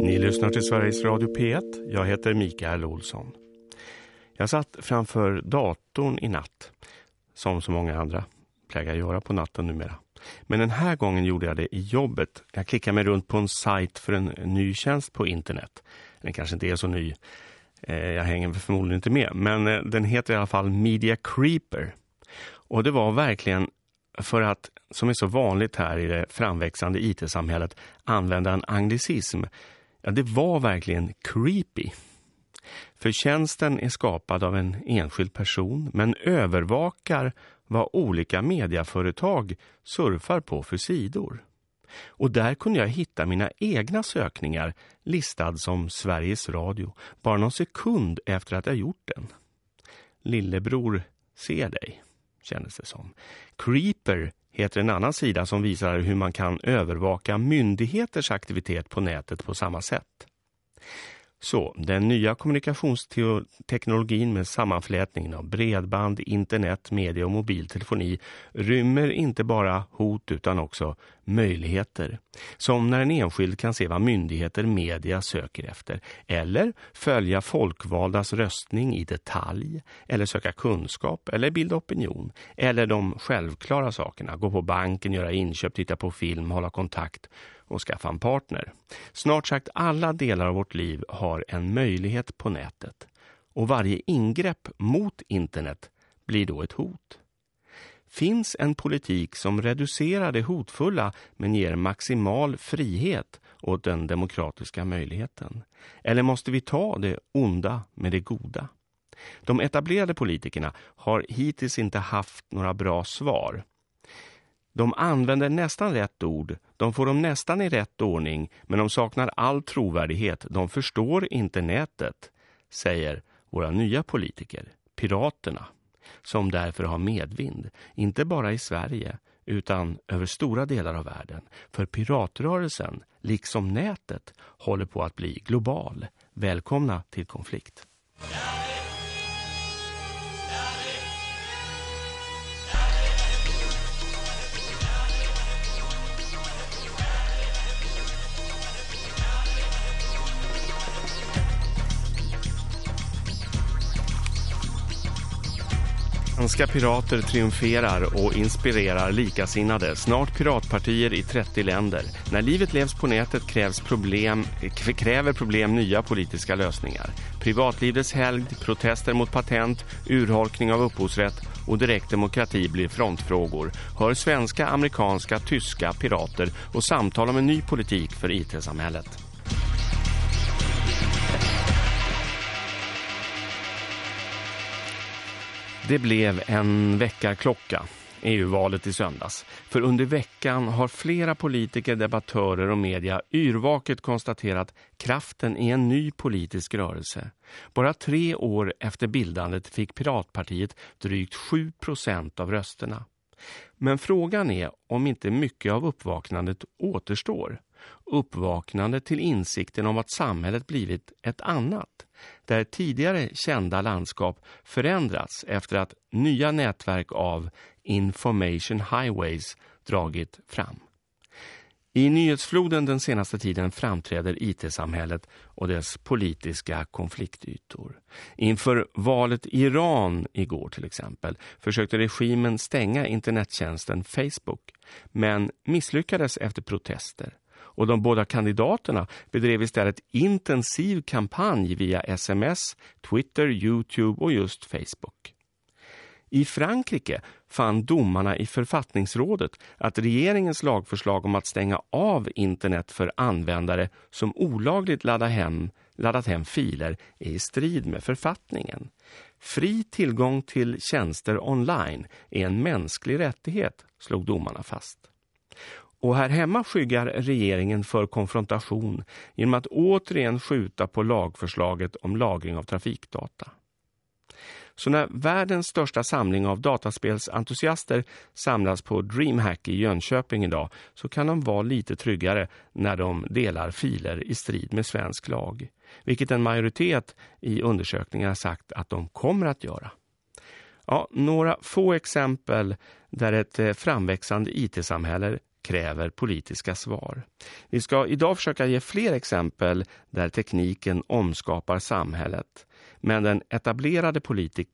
Ni lyssnar till Sveriges Radio P1. Jag heter Mikael Olsson. Jag satt framför datorn i natt, som så många andra plägar göra på natten numera. Men den här gången gjorde jag det i jobbet. Jag klickade mig runt på en sajt för en ny tjänst på internet. Den kanske inte är så ny. Eh, jag hänger förmodligen inte med. Men eh, den heter i alla fall Media Creeper. Och det var verkligen för att, som är så vanligt här i det framväxande IT-samhället, använda en anglicism. Ja, det var verkligen creepy. För tjänsten är skapad av en enskild person men övervakar vad olika mediaföretag surfar på för sidor. Och där kunde jag hitta mina egna sökningar listad som Sveriges Radio bara någon sekund efter att jag gjort den. Lillebror ser dig, kändes det som. Creeper heter en annan sida som visar hur man kan övervaka myndigheters aktivitet på nätet på samma sätt. Så, den nya kommunikationsteknologin med sammanflätningen av bredband, internet, media och mobiltelefoni rymmer inte bara hot utan också möjligheter. Som när en enskild kan se vad myndigheter media söker efter. Eller följa folkvaldas röstning i detalj. Eller söka kunskap eller bilda opinion. Eller de självklara sakerna, gå på banken, göra inköp, titta på film, hålla kontakt och skaffa en partner. Snart sagt alla delar av vårt liv har en möjlighet på nätet och varje ingrepp mot internet blir då ett hot. Finns en politik som reducerar det hotfulla men ger maximal frihet åt den demokratiska möjligheten? Eller måste vi ta det onda med det goda? De etablerade politikerna har hittills inte haft några bra svar. De använder nästan rätt ord, de får dem nästan i rätt ordning, men de saknar all trovärdighet. De förstår inte nätet, säger våra nya politiker, piraterna, som därför har medvind, inte bara i Sverige utan över stora delar av världen. För piratrörelsen, liksom nätet, håller på att bli global. Välkomna till konflikt. Svenska pirater triumferar och inspirerar likasinnade. Snart piratpartier i 30 länder. När livet levs på nätet krävs problem, kräver problem nya politiska lösningar. Privatlivets helgd, protester mot patent, urholkning av upphovsrätt och direkt demokrati blir frontfrågor. Hör svenska, amerikanska, tyska pirater och samtal om en ny politik för IT-samhället. Det blev en väckarklocka, EU-valet i söndags. För under veckan har flera politiker, debattörer och media yrvaket konstaterat kraften i en ny politisk rörelse. Bara tre år efter bildandet fick Piratpartiet drygt 7 procent av rösterna. Men frågan är om inte mycket av uppvaknandet återstår. Uppvaknandet till insikten om att samhället blivit ett annat. Där tidigare kända landskap förändrats efter att nya nätverk av information highways dragit fram. I nyhetsfloden den senaste tiden framträder IT-samhället och dess politiska konfliktytor. Inför valet i Iran igår till exempel försökte regimen stänga internettjänsten Facebook men misslyckades efter protester. Och de båda kandidaterna bedrev istället intensiv kampanj via sms, Twitter, Youtube och just Facebook. I Frankrike fann domarna i författningsrådet att regeringens lagförslag om att stänga av internet för användare som olagligt laddar hem, laddat hem filer är i strid med författningen. Fri tillgång till tjänster online är en mänsklig rättighet, slog domarna fast. Och här hemma skyggar regeringen för konfrontation genom att återigen skjuta på lagförslaget om lagring av trafikdata. Så när världens största samling av dataspelsentusiaster samlas på DreamHack i Jönköping idag så kan de vara lite tryggare när de delar filer i strid med svensk lag. Vilket en majoritet i undersökningar sagt att de kommer att göra. Ja, några få exempel där ett eh, framväxande IT-samhälle kräver politiska svar. Vi ska idag försöka ge fler exempel där tekniken omskapar samhället. Men den etablerade politik,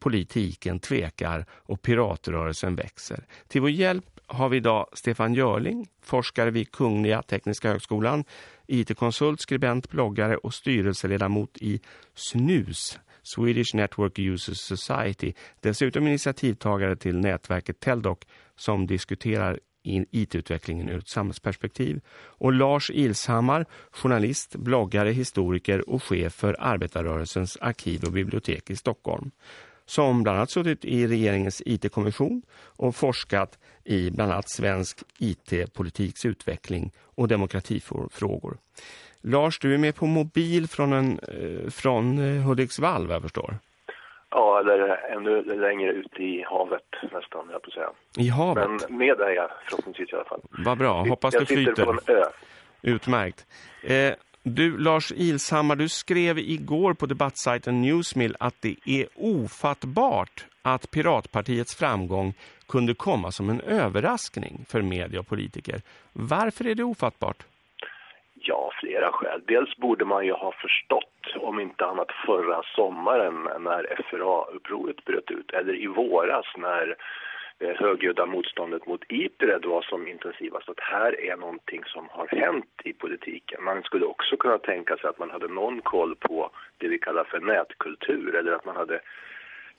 politiken tvekar och piratrörelsen växer. Till vår hjälp har vi idag Stefan Görling, forskare vid Kungliga Tekniska högskolan, IT-konsult, skribent, bloggare och styrelseledamot i SNUS, Swedish Network Users Society. Dessutom initiativtagare till nätverket Teldoc som diskuterar IT-utvecklingen ur ett samhällsperspektiv. Och Lars Ilshammar, journalist, bloggare, historiker och chef för Arbetarrörelsens arkiv och bibliotek i Stockholm. Som bland annat suttit i regeringens IT-kommission och forskat i bland annat svensk IT-politiks utveckling och demokratifrågor. Lars, du är med på mobil från, en, eh, från eh, Hudiksvall, vad jag förstår. Ja, eller ännu längre ut i havet nästan, jag på säga. I havet? Men med är jag förhoppningsvis i alla fall. Vad bra, hoppas jag du flyter. Jag sitter på en ö. Utmärkt. Eh, du, Lars Ilshammar, du skrev igår på debattsajten Newsmill att det är ofattbart att Piratpartiets framgång kunde komma som en överraskning för media och politiker. Varför är det ofattbart? Ja, flera skäl. Dels borde man ju ha förstått, om inte annat förra sommaren när FRA-upproret bröt ut, eller i våras när det högljudda motståndet mot IPRED var som intensivast, att här är någonting som har hänt i politiken. Man skulle också kunna tänka sig att man hade någon koll på det vi kallar för nätkultur, eller att man hade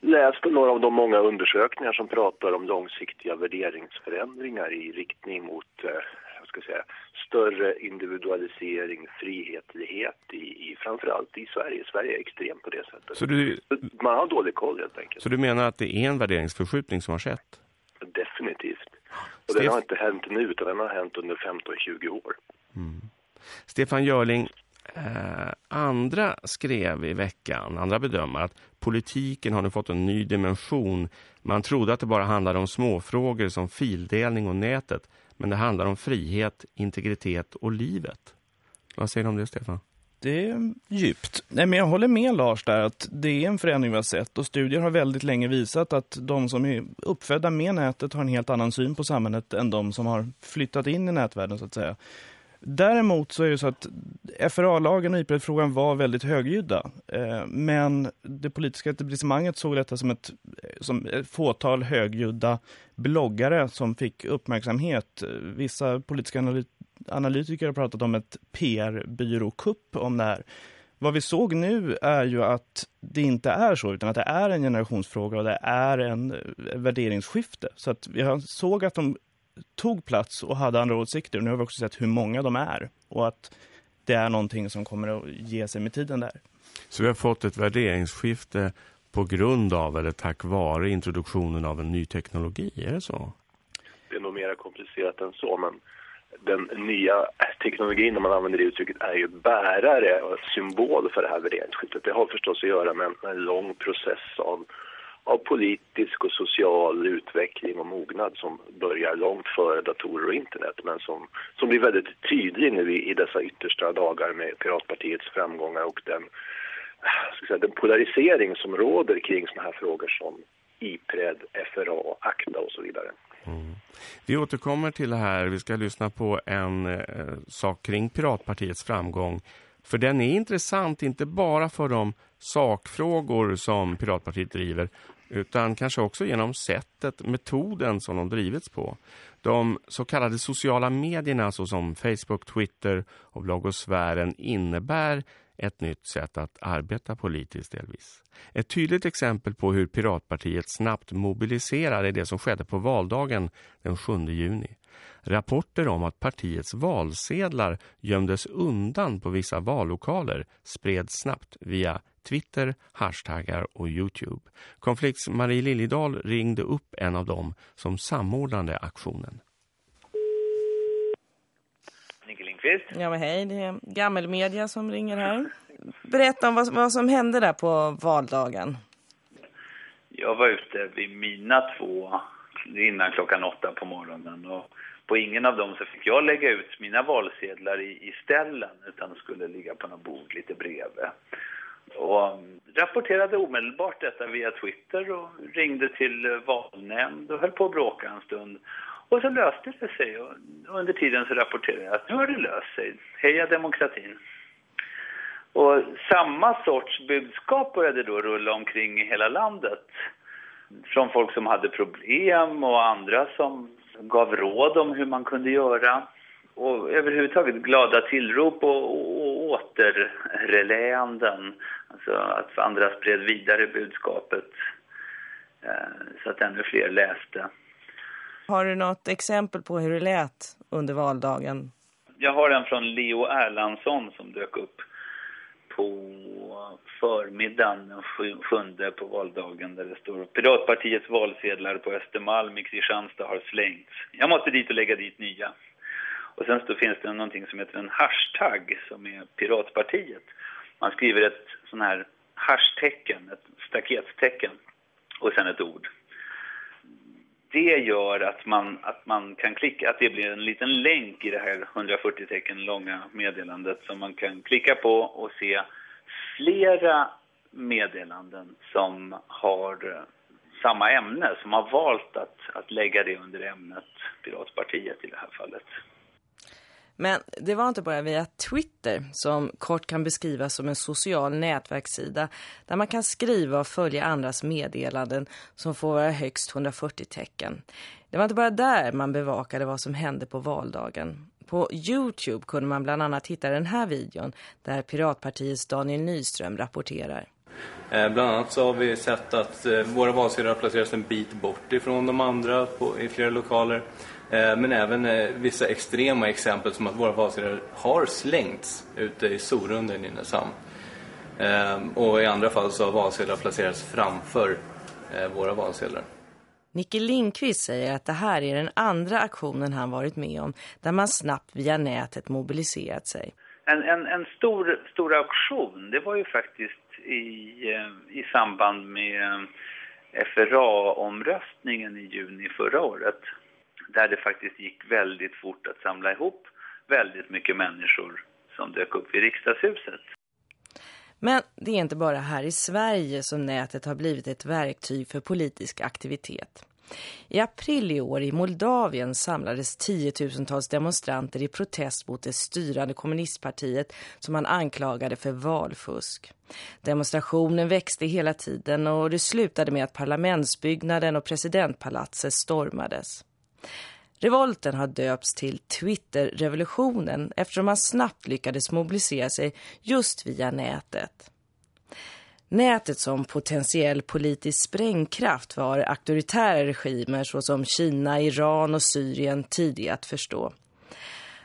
läst några av de många undersökningar som pratar om långsiktiga värderingsförändringar i riktning mot eh, ska säga, större individualisering, frihetlighet i, i framförallt i Sverige. Sverige är extremt på det sättet. Så du, Man har dålig koll helt enkelt. Så du menar att det är en värderingsförskjutning som har skett? Definitivt. Och Stef den har inte hänt nu utan den har hänt under 15-20 år. Mm. Stefan Görling, eh, andra skrev i veckan, andra bedömare att politiken har nu fått en ny dimension. Man trodde att det bara handlade om småfrågor som fildelning och nätet. Men det handlar om frihet, integritet och livet. Vad säger du om det, Stefan? Det är djupt. Nej, men jag håller med Lars där att det är en förändring vi har sett och studier har väldigt länge visat att de som är uppfödda med nätet har en helt annan syn på samhället än de som har flyttat in i nätvärlden så att säga. Däremot så är det så att FRA-lagen och IPRED-frågan var väldigt högljudda. Eh, men det politiska etablissemanget såg detta som ett, som ett fåtal högljudda bloggare som fick uppmärksamhet. Vissa politiska analytiker har pratat om ett PR-byråkupp om det här. Vad vi såg nu är ju att det inte är så utan att det är en generationsfråga och det är en eh, värderingsskifte. Så att vi såg att de tog plats och hade andra åsikter. Nu har vi också sett hur många de är och att det är någonting som kommer att ge sig med tiden där. Så vi har fått ett värderingsskifte på grund av eller tack vare introduktionen av en ny teknologi, är det så? Det är nog mer komplicerat än så, men den nya teknologin, när man använder det uttrycket, är ju bärare och symbol för det här värderingsskiftet. Det har förstås att göra med en lång process av av politisk och social utveckling och mognad som börjar långt före datorer och internet men som, som blir väldigt tydlig nu i, i dessa yttersta dagar med Piratpartiets framgångar och den, eh, ska säga, den polarisering som råder kring såna här frågor som IPRED, FRA, ACTA och så vidare. Mm. Vi återkommer till det här. Vi ska lyssna på en eh, sak kring Piratpartiets framgång. För den är intressant inte bara för de sakfrågor som Piratpartiet driver utan kanske också genom sättet, metoden som de drivits på. De så kallade sociala medierna såsom Facebook, Twitter och bloggosfären innebär ett nytt sätt att arbeta politiskt delvis. Ett tydligt exempel på hur Piratpartiet snabbt mobiliserar är det som skedde på valdagen den 7 juni. Rapporter om att partiets valsedlar gömdes undan på vissa vallokaler spreds snabbt via Twitter, hashtaggar och Youtube. Konflikts Marie Liljedal ringde upp en av dem som samordnade aktionen. Nicke Lindqvist. Ja men hej, det är Gammelmedia som ringer här. Berätta om vad, vad som hände där på valdagen. Jag var ute vid mina två innan klockan åtta på morgonen och på ingen av dem så fick jag lägga ut mina valsedlar i, i ställen utan skulle ligga på något bord lite bredvid. Och mm, rapporterade omedelbart detta via Twitter och ringde till valnämnd och höll på att bråka en stund. Och så löste det sig och under tiden så rapporterade jag att nu har det löst sig. Heja demokratin! Och samma sorts budskap började då rulla omkring i hela landet. Från folk som hade problem och andra som gav råd om hur man kunde göra. Och överhuvudtaget glada tillrop och, och, återreläanden. Alltså att andra spred vidare budskapet eh, så att ännu fler läste. Har du något exempel på hur det lät under valdagen? Jag har en från Leo Erlandsson som dök upp på förmiddagen den sjunde på valdagen där det står Piratpartiets valsedlar på Östermalm i Kristianstad har slängts. Jag måste dit och lägga dit nya. Och sen så finns det någonting som heter en hashtag som är Piratpartiet. Man skriver ett sån här hashtecken, ett staketstecken och sen ett ord det gör att man, att man kan klicka, att det blir en liten länk i det här 140 tecken långa meddelandet som man kan klicka på och se flera meddelanden som har samma ämne, som har valt att, att lägga det under ämnet Piratpartiet i det här fallet. Men det var inte bara via Twitter som kort kan beskrivas som en social nätverkssida där man kan skriva och följa andras meddelanden som får vara högst 140 tecken. Det var inte bara där man bevakade vad som hände på valdagen. På Youtube kunde man bland annat hitta den här videon där Piratpartiets Daniel Nyström rapporterar. Eh, bland annat så har vi sett att eh, våra valsedlar placeras en bit bort ifrån de andra på, i flera lokaler. Eh, men även eh, vissa extrema exempel som att våra valsedlar har slängts ute i Sorunda i Nynäshamn. Eh, och i andra fall så har valsedlar placerats framför våra valsedlar. Nicke Lindqvist säger att det här är den andra aktionen han varit med om där man snabbt via nätet mobiliserat sig. En, en, en stor, stor auktion, det var ju faktiskt i, i samband med FRA-omröstningen i juni förra året där det faktiskt gick väldigt fort att samla ihop väldigt mycket människor som dök upp i riksdagshuset. Men det är inte bara här i Sverige som nätet har blivit ett verktyg för politisk aktivitet. I april i år i Moldavien samlades tiotusentals demonstranter i protest mot det styrande kommunistpartiet som man anklagade för valfusk. Demonstrationen växte hela tiden och det slutade med att parlamentsbyggnaden och presidentpalatset stormades. Revolten har döpts till Twitter-revolutionen eftersom man snabbt lyckades mobilisera sig just via nätet. Nätet som potentiell politisk sprängkraft var auktoritära regimer såsom Kina, Iran och Syrien tidiga att förstå.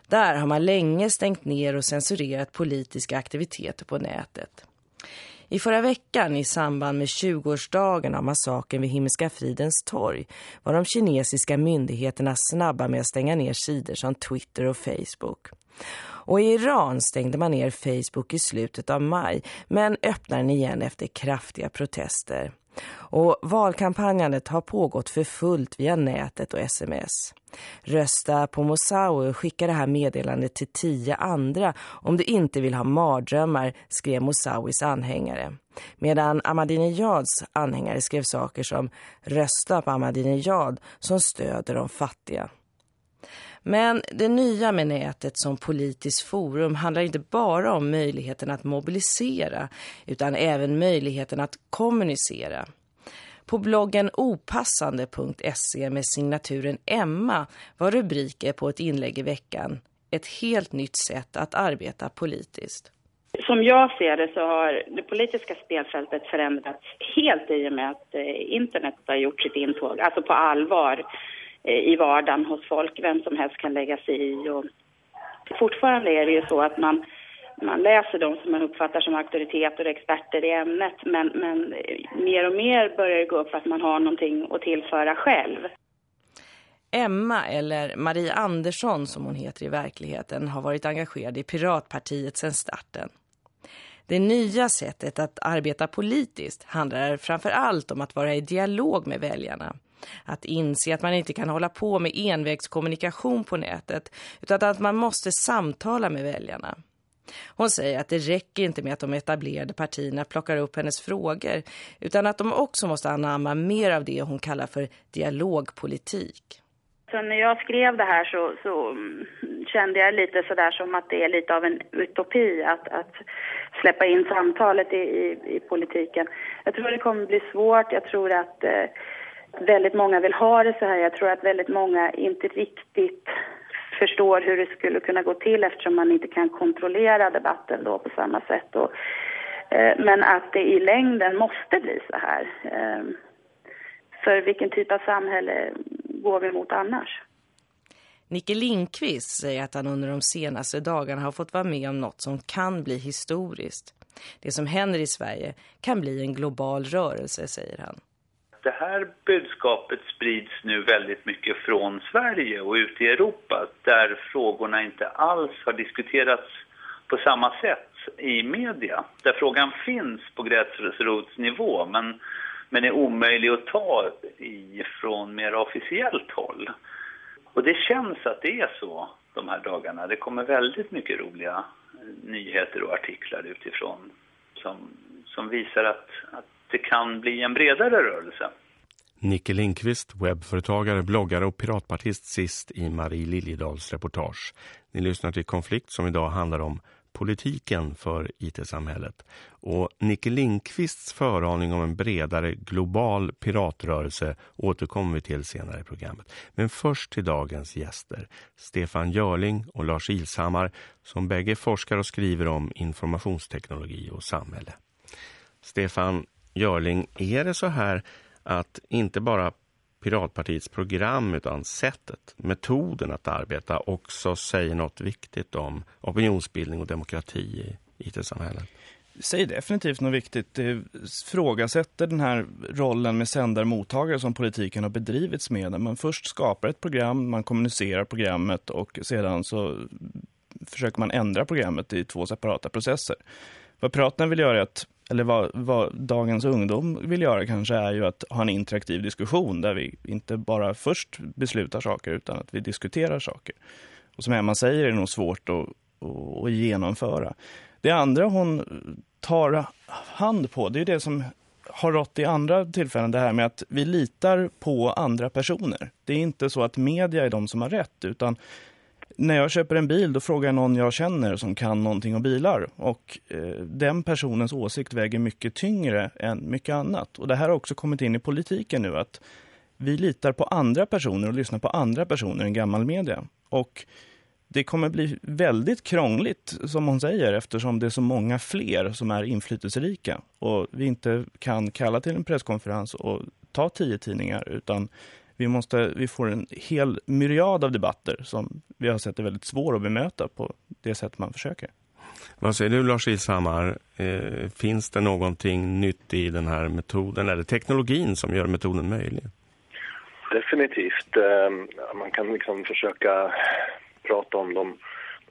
Där har man länge stängt ner och censurerat politiska aktiviteter på nätet. I förra veckan i samband med 20-årsdagen av massaken vid Himmelska fridens torg var de kinesiska myndigheterna snabba med att stänga ner sidor som Twitter och Facebook. Och i Iran stängde man ner Facebook i slutet av maj men öppnar den igen efter kraftiga protester. Och valkampanjandet har pågått för fullt via nätet och sms. Rösta på Mosawi och skicka det här meddelandet till tio andra om du inte vill ha mardrömmar, skrev Mosawis anhängare. Medan Ahmadinejads anhängare skrev saker som rösta på Ahmadinejad som stöder de fattiga. Men det nya med nätet som politiskt forum handlar inte bara om möjligheten att mobilisera utan även möjligheten att kommunicera. På bloggen opassande.se med signaturen Emma var rubriker på ett inlägg i veckan. Ett helt nytt sätt att arbeta politiskt. Som jag ser det så har det politiska spelfältet förändrats helt i och med att eh, internet har gjort sitt intåg, alltså på allvar eh, i vardagen hos folk. Vem som helst kan lägga sig i. Och fortfarande är det ju så att man man läser de som man uppfattar som auktoriteter och experter i ämnet. Men, men mer och mer börjar det gå upp att man har någonting att tillföra själv. Emma, eller Marie Andersson som hon heter i verkligheten, har varit engagerad i Piratpartiet sedan starten. Det nya sättet att arbeta politiskt handlar framför allt om att vara i dialog med väljarna. Att inse att man inte kan hålla på med envägskommunikation på nätet utan att man måste samtala med väljarna. Hon säger att det räcker inte med att de etablerade partierna plockar upp hennes frågor utan att de också måste anamma mer av det hon kallar för dialogpolitik. Så när jag skrev det här så, så mm, kände jag lite sådär som att det är lite av en utopi att, att släppa in samtalet i, i, i politiken. Jag tror det kommer bli svårt. Jag tror att eh, väldigt många vill ha det så här. Jag tror att väldigt många inte riktigt förstår hur det skulle kunna gå till eftersom man inte kan kontrollera debatten då på samma sätt. Och, eh, men att det i längden måste bli så här. Eh, för vilken typ av samhälle går vi mot annars? Nicke Lindqvist säger att han under de senaste dagarna har fått vara med om något som kan bli historiskt. Det som händer i Sverige kan bli en global rörelse, säger han. Det här budskapet sprids nu väldigt mycket från Sverige och ut i Europa där frågorna inte alls har diskuterats på samma sätt i media. Där frågan finns på gräsrotsnivå men, men är omöjlig att ta i från mer officiellt håll. Och det känns att det är så de här dagarna. Det kommer väldigt mycket roliga nyheter och artiklar utifrån som, som visar att, att det kan bli en bredare rörelse. Nicke Lindqvist, webbföretagare, bloggare och piratpartist sist i Marie Liljedals reportage. Ni lyssnar till Konflikt som idag handlar om politiken för IT-samhället. Och Nicke Lindqvists föraning om en bredare global piratrörelse återkommer vi till senare i programmet. Men först till dagens gäster, Stefan Görling och Lars Ilshammar som bägge forskar och skriver om informationsteknologi och samhälle. Stefan Görling, är det så här att inte bara Piratpartiets program utan sättet, metoden att arbeta också säger något viktigt om opinionsbildning och demokrati i IT-samhället? säger definitivt något viktigt. Det frågasätter den här rollen med sändarmottagare som politiken har bedrivits med. Man först skapar ett program, man kommunicerar programmet och sedan så försöker man ändra programmet i två separata processer. Vad Piraterna vill göra är att eller vad, vad, dagens ungdom vill göra kanske är ju att ha en interaktiv diskussion där vi inte bara först beslutar saker utan att vi diskuterar saker. Och som Emma säger är det nog svårt att, att, att genomföra. Det andra hon tar hand på, det är det som har rått i andra tillfällen, det här med att vi litar på andra personer. Det är inte så att media är de som har rätt utan när jag köper en bil då frågar jag någon jag känner som kan någonting om bilar. Och eh, den personens åsikt väger mycket tyngre än mycket annat. Och det här har också kommit in i politiken nu att vi litar på andra personer och lyssnar på andra personer än gammal media. Och det kommer bli väldigt krångligt som hon säger eftersom det är så många fler som är inflytelserika. Och vi inte kan kalla till en presskonferens och ta tio tidningar utan vi, måste, vi får en hel myriad av debatter som vi har sett är väldigt svår att bemöta på det sätt man försöker. Vad säger du Lars Ilshammar? Eh, finns det någonting nytt i den här metoden eller teknologin som gör metoden möjlig? Definitivt. Eh, man kan liksom försöka prata om de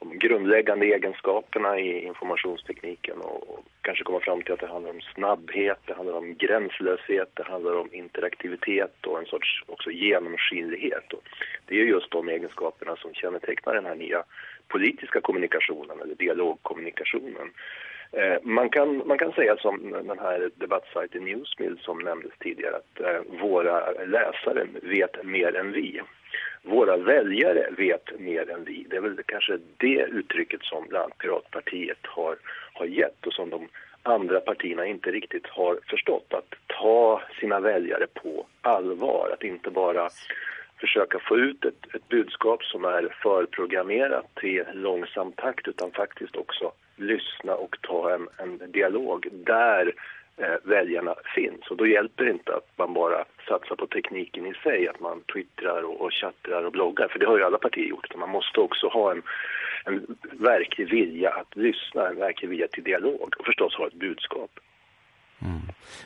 de grundläggande egenskaperna i informationstekniken och, kanske komma fram till att det handlar om snabbhet, det handlar om gränslöshet, det handlar om interaktivitet och en sorts också genomskinlighet. Och det är just de egenskaperna som kännetecknar den här nya politiska kommunikationen eller dialogkommunikationen. Eh, man, kan, man kan säga som den här debattsajten Newsmill som nämndes tidigare att eh, våra läsare vet mer än vi våra väljare vet mer än vi. Det är väl kanske det uttrycket som bland annat Piratpartiet har, har gett och som de andra partierna inte riktigt har förstått. Att ta sina väljare på allvar, att inte bara försöka få ut ett, ett budskap som är förprogrammerat i långsam takt utan faktiskt också lyssna och ta en, en dialog där Eh, väljarna finns. Och då hjälper det inte att man bara satsar på tekniken i sig, att man twittrar och, och chattrar och bloggar, för det har ju alla partier gjort. Utan man måste också ha en, en verklig vilja att lyssna, en verklig vilja till dialog och förstås ha ett budskap. Mm.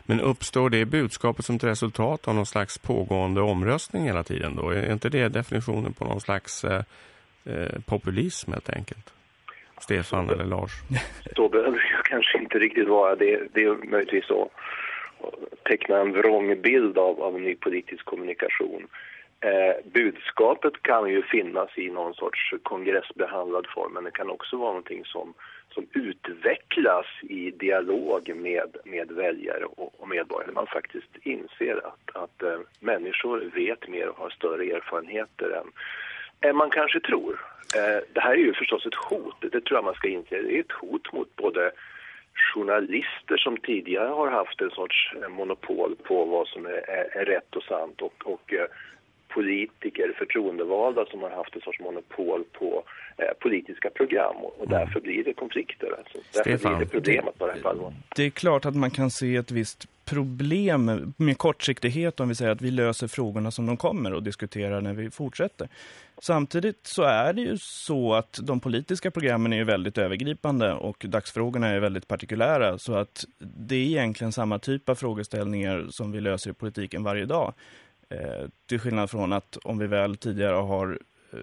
Men uppstår det budskapet som ett resultat av någon slags pågående omröstning hela tiden då? Är inte det definitionen på någon slags eh, eh populism helt enkelt? Stefan eller Lars? Så behöver jag kanske inte riktigt vara. Det, det är möjligtvis så teckna en vrång bild av, av en ny politisk kommunikation. Eh, budskapet kan ju finnas i någon sorts kongressbehandlad form men det kan också vara någonting som, som utvecklas i dialog med, med väljare och, och medborgare. Man faktiskt inser att, att eh, människor vet mer och har större erfarenheter än, än man kanske tror. Eh, det här är ju förstås ett hot, det tror jag man ska inse. Det är ett hot mot både journalister som tidigare har haft en sorts eh, monopol på vad som är, är, rätt och sant och, och eh, politiker, förtroendevalda som har haft en sorts monopol på eh, politiska program och, och därför blir det konflikter. Alltså. Därför Stefan, blir det problem att vara på allvar. Det är klart att man kan se ett visst problem med kortsiktighet om vi säger att vi löser frågorna som de kommer och diskuterar när vi fortsätter. Samtidigt så är det ju så att de politiska programmen är väldigt övergripande och dagsfrågorna är väldigt partikulära så att det är egentligen samma typ av frågeställningar som vi löser i politiken varje dag. Eh, till skillnad från att om vi väl tidigare har Eh,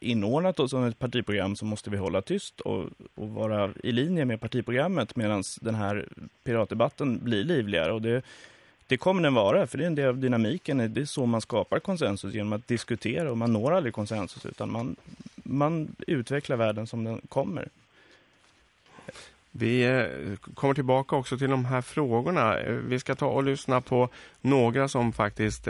inordnat oss som ett partiprogram så måste vi hålla tyst och, och vara i linje med partiprogrammet medan den här piratdebatten blir livligare och det, det kommer den vara för det är en del av dynamiken det är så man skapar konsensus genom att diskutera och man når aldrig konsensus utan man, man utvecklar världen som den kommer. Vi eh, kommer tillbaka också till de här frågorna. Eh, vi ska ta och lyssna på några som faktiskt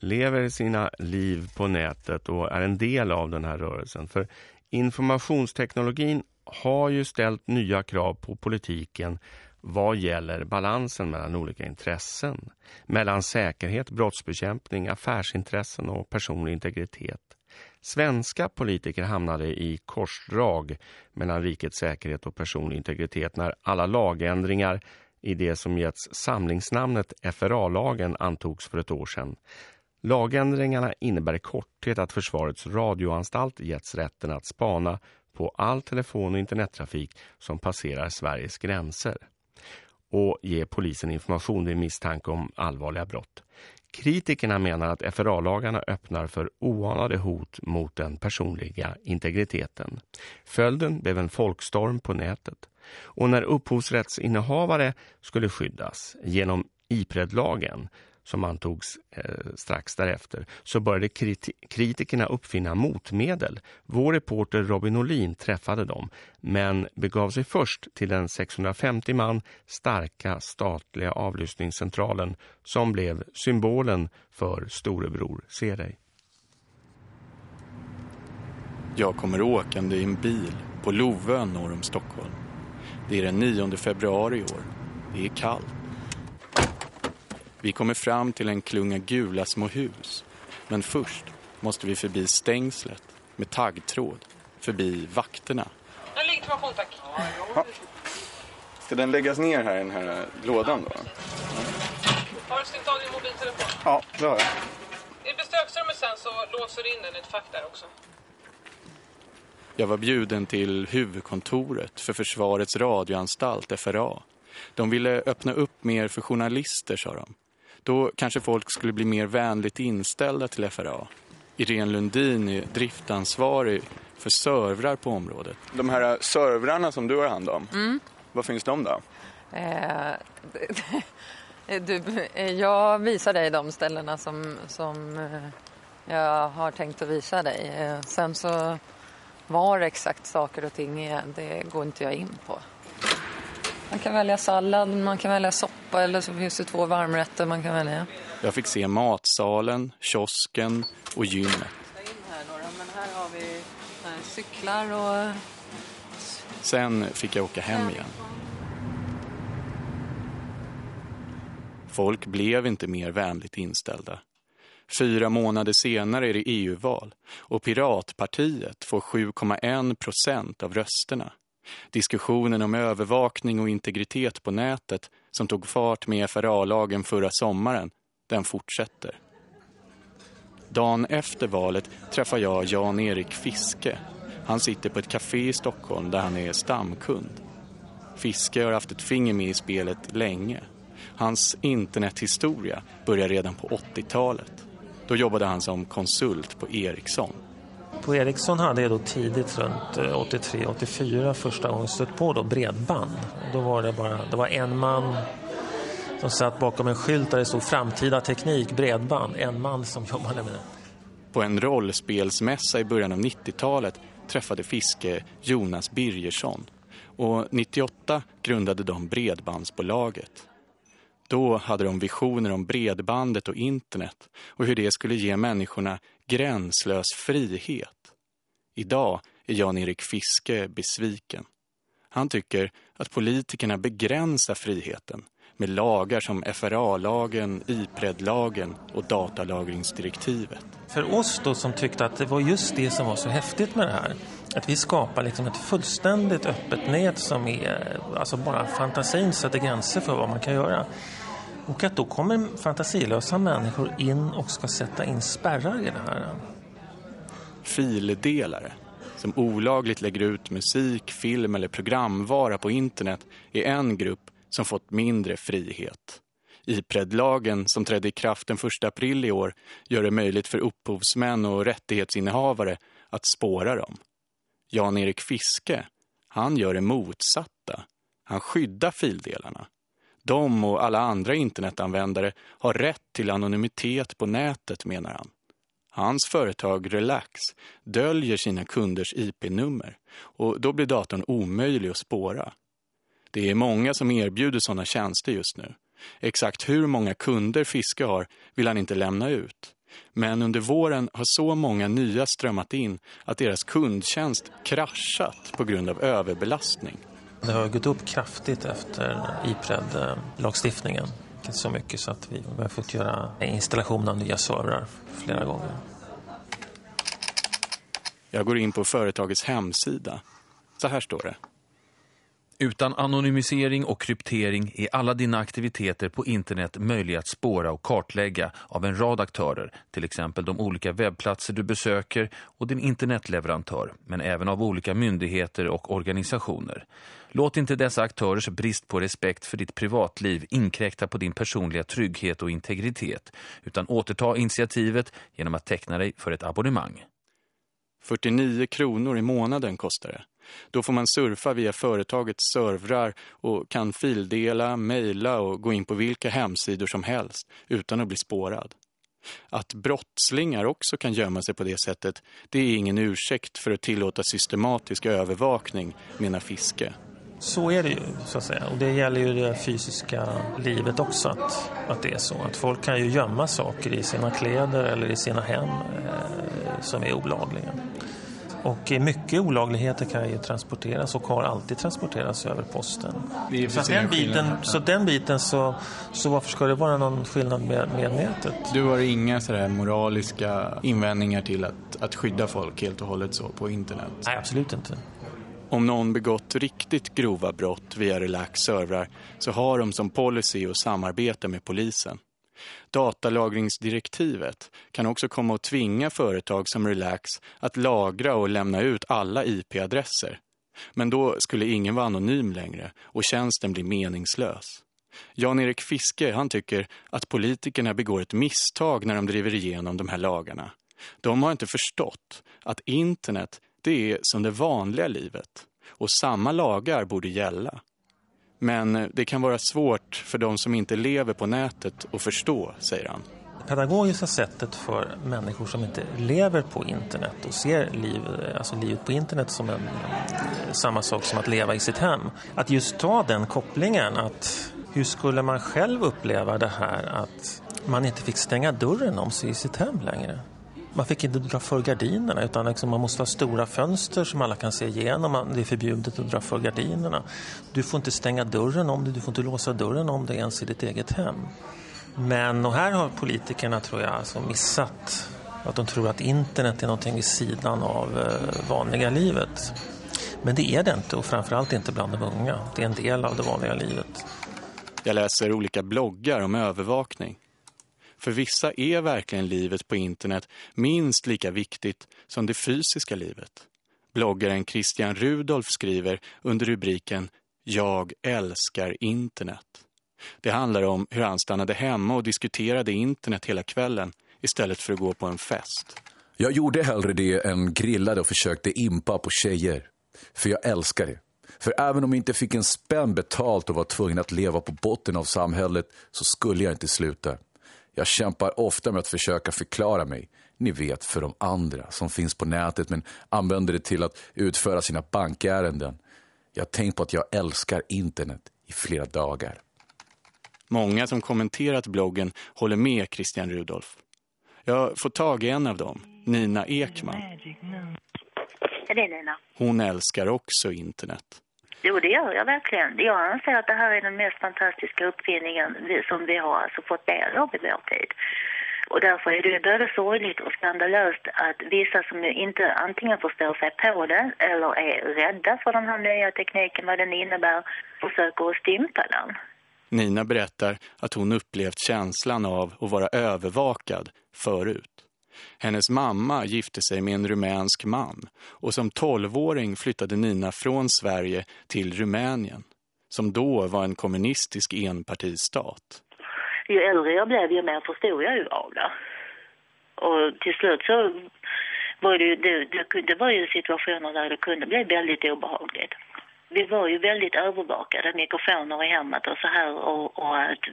lever sina liv på nätet och är en del av den här rörelsen. För informationsteknologin har ju ställt nya krav på politiken vad gäller balansen mellan olika intressen. Mellan säkerhet, brottsbekämpning, affärsintressen och personlig integritet. Svenska politiker hamnade i korsdrag mellan rikets säkerhet och personlig integritet när alla lagändringar i det som getts samlingsnamnet FRA-lagen antogs för ett år sedan. Lagändringarna innebär i korthet att Försvarets radioanstalt getts rätten att spana på all telefon- och internettrafik som passerar Sveriges gränser och ge polisen information vid misstanke om allvarliga brott. Kritikerna menar att FRA-lagarna öppnar för oanade hot mot den personliga integriteten. Följden blev en folkstorm på nätet. Och när upphovsrättsinnehavare skulle skyddas genom IPRED-lagen som antogs eh, strax därefter så började kriti kritikerna uppfinna motmedel. Vår reporter Robin Olin träffade dem men begav sig först till den 650 man starka statliga avlyssningscentralen som blev symbolen för Storebror ser dig. Jag kommer åkande i en bil på Lovön norr om Stockholm. Det är den 9 februari i år. Det är kallt. Vi kommer fram till en klunga gula små hus. Men först måste vi förbi stängslet med taggtråd. Förbi vakterna. En legitimation, tack. Ja. Ska den läggas ner här i den här lådan då? Har du stängt av din mobiltelefon? Ja, det har jag. I besöksrummet sen så låser du in den i ett fack där också. Jag var bjuden till huvudkontoret för Försvarets radioanstalt, FRA. De ville öppna upp mer för journalister, sa de. Då kanske folk skulle bli mer vänligt inställda till FRA. Irene Lundin är driftansvarig för servrar på området. De här servrarna som du har hand om, Mm. vad finns de då? Eh, du, jag visar dig de ställena som, som eh, jag har tänkt att visa dig. Eh, Sen så var exakt saker och ting är, det går inte jag in på. Man kan välja sallad, man kan välja soppa eller så finns det två varmrätter man kan välja. Jag fick se matsalen, kiosken och gymmet. Här då, men här har vi cyklar och Sen fick jag åka hem igen. Folk blev inte mer vänligt inställda. Fyra månader senare är det EU-val och Piratpartiet får 7,1 procent av rösterna. Diskussionen om övervakning och integritet på nätet som tog fart med FRA-lagen förra sommaren, den fortsätter. Dagen efter valet träffar jag Jan-Erik Fiske. Han sitter på ett café i Stockholm där han är stamkund. Fiske har haft ett finger med i spelet länge. Hans internethistoria börjar redan på 80-talet. Då jobbade han som konsult på Ericsson. På Ericsson hade jag då tidigt runt eh, 83-84 första gången stött på då bredband. Då var det bara det var en man som satt bakom en skylt där det stod framtida teknik, bredband. En man som jobbade med det. På en rollspelsmässa i början av 90-talet träffade Fiske Jonas Birgersson och 98 grundade de Bredbandsbolaget. Då hade de visioner om bredbandet och internet och hur det skulle ge människorna gränslös frihet. Idag är Jan-Erik Fiske besviken. Han tycker att politikerna begränsar friheten med lagar som FRA-lagen, IPRED-lagen och datalagringsdirektivet. För oss då som tyckte att det var just det som var så häftigt med det här, att vi skapar liksom ett fullständigt öppet nät som är, alltså bara fantasin sätter gränser för vad man kan göra. Och att då kommer fantasilösa människor in och ska sätta in spärrar i det här. Fildelare som olagligt lägger ut musik, film eller programvara på internet är en grupp som fått mindre frihet. IPRED-lagen som trädde i kraft den 1 april i år gör det möjligt för upphovsmän och rättighetsinnehavare att spåra dem. Jan-Erik Fiske, han gör det motsatta. Han skyddar fildelarna. De och alla andra internetanvändare har rätt till anonymitet på nätet, menar han. Hans företag Relax döljer sina kunders IP-nummer och då blir datorn omöjlig att spåra. Det är många som erbjuder sådana tjänster just nu. Exakt hur många kunder Fiske har vill han inte lämna ut. Men under våren har så många nya strömmat in att deras kundtjänst kraschat på grund av överbelastning. Det har gått upp kraftigt efter IPRED-lagstiftningen. Så mycket så att vi har fått göra installation av nya servrar flera gånger. Jag går in på företagets hemsida. Så här står det. Utan anonymisering och kryptering är alla dina aktiviteter på internet möjliga att spåra och kartlägga av en rad aktörer, till exempel de olika webbplatser du besöker och din internetleverantör, men även av olika myndigheter och organisationer. Låt inte dessa aktörers brist på respekt för ditt privatliv inkräkta på din personliga trygghet och integritet, utan återta initiativet genom att teckna dig för ett abonnemang. 49 kronor i månaden kostar det. Då får man surfa via företagets servrar och kan fildela, mejla och gå in på vilka hemsidor som helst utan att bli spårad. Att brottslingar också kan gömma sig på det sättet, det är ingen ursäkt för att tillåta systematisk övervakning, menar Fiske. Så är det ju, så att säga. Och det gäller ju det fysiska livet också, att, att det är så. Att folk kan ju gömma saker i sina kläder eller i sina hem eh, som är olagliga. Och mycket olagligheter kan ju transporteras och har alltid transporterats över posten. Så den, biten, så den biten så, så varför ska det vara någon skillnad med, med nätet? Du har inga sådär moraliska invändningar till att, att skydda folk helt och hållet så på internet? Nej, absolut inte. Om någon begått riktigt grova brott via Relax servrar så har de som policy att samarbeta med polisen. Datalagringsdirektivet kan också komma att tvinga företag som Relax att lagra och lämna ut alla IP-adresser. Men då skulle ingen vara anonym längre och tjänsten blir meningslös. Jan-Erik Fiske han tycker att politikerna begår ett misstag när de driver igenom de här lagarna. De har inte förstått att internet det är som det vanliga livet och samma lagar borde gälla. Men eh, det kan vara svårt för de som inte lever på nätet att förstå, säger han. Det pedagogiska sättet för människor som inte lever på internet och ser liv, eh, alltså livet på internet som en, eh, samma sak som att leva i sitt hem. Att just ta den kopplingen att hur skulle man själv uppleva det här att man inte fick stänga dörren om sig i sitt hem längre? Man fick inte dra för gardinerna utan liksom man måste ha stora fönster som alla kan se igenom. Det är förbjudet att dra för gardinerna. Du får inte stänga dörren om dig, du får inte låsa dörren om det ens i ditt eget hem. Men, och här har politikerna tror jag alltså missat att de tror att internet är någonting vid sidan av eh, vanliga livet. Men det är det inte och framförallt inte bland de unga. Det är en del av det vanliga livet. Jag läser olika bloggar om övervakning. För vissa är verkligen livet på internet minst lika viktigt som det fysiska livet. Bloggaren Christian Rudolf skriver under rubriken Jag älskar internet. Det handlar om hur han stannade hemma och diskuterade internet hela kvällen istället för att gå på en fest. Jag gjorde hellre det än grillade och försökte impa på tjejer. För jag älskar det. För även om jag inte fick en spänn betalt och var tvungen att leva på botten av samhället så skulle jag inte sluta. Jag kämpar ofta med att försöka förklara mig. Ni vet, för de andra som finns på nätet men använder det till att utföra sina bankärenden. Jag har tänkt på att jag älskar internet i flera dagar. Många som kommenterat bloggen håller med Christian Rudolf. Jag får tag i en av dem, Nina Ekman. Hon älskar också internet. Jo, det gör jag verkligen. Jag anser att det här är den mest fantastiska uppfinningen som vi har alltså fått del av i vår tid. Och därför är det både sorgligt och skandalöst att vissa som inte antingen förstår sig på det eller är rädda för den här nya tekniken, vad den innebär, försöker att stympa den. Nina berättar att hon upplevt känslan av att vara övervakad förut. Hennes mamma gifte sig med en rumänsk man och som tolvåring flyttade Nina från Sverige till Rumänien, som då var en kommunistisk enpartistat. Ju äldre jag blev, ju mer förstod jag ju av det. Och till slut så var det, ju, det, det, det var ju situationer där det kunde bli väldigt obehagligt. Vi var ju väldigt övervakade, mikrofoner i hemmet och så här och, och att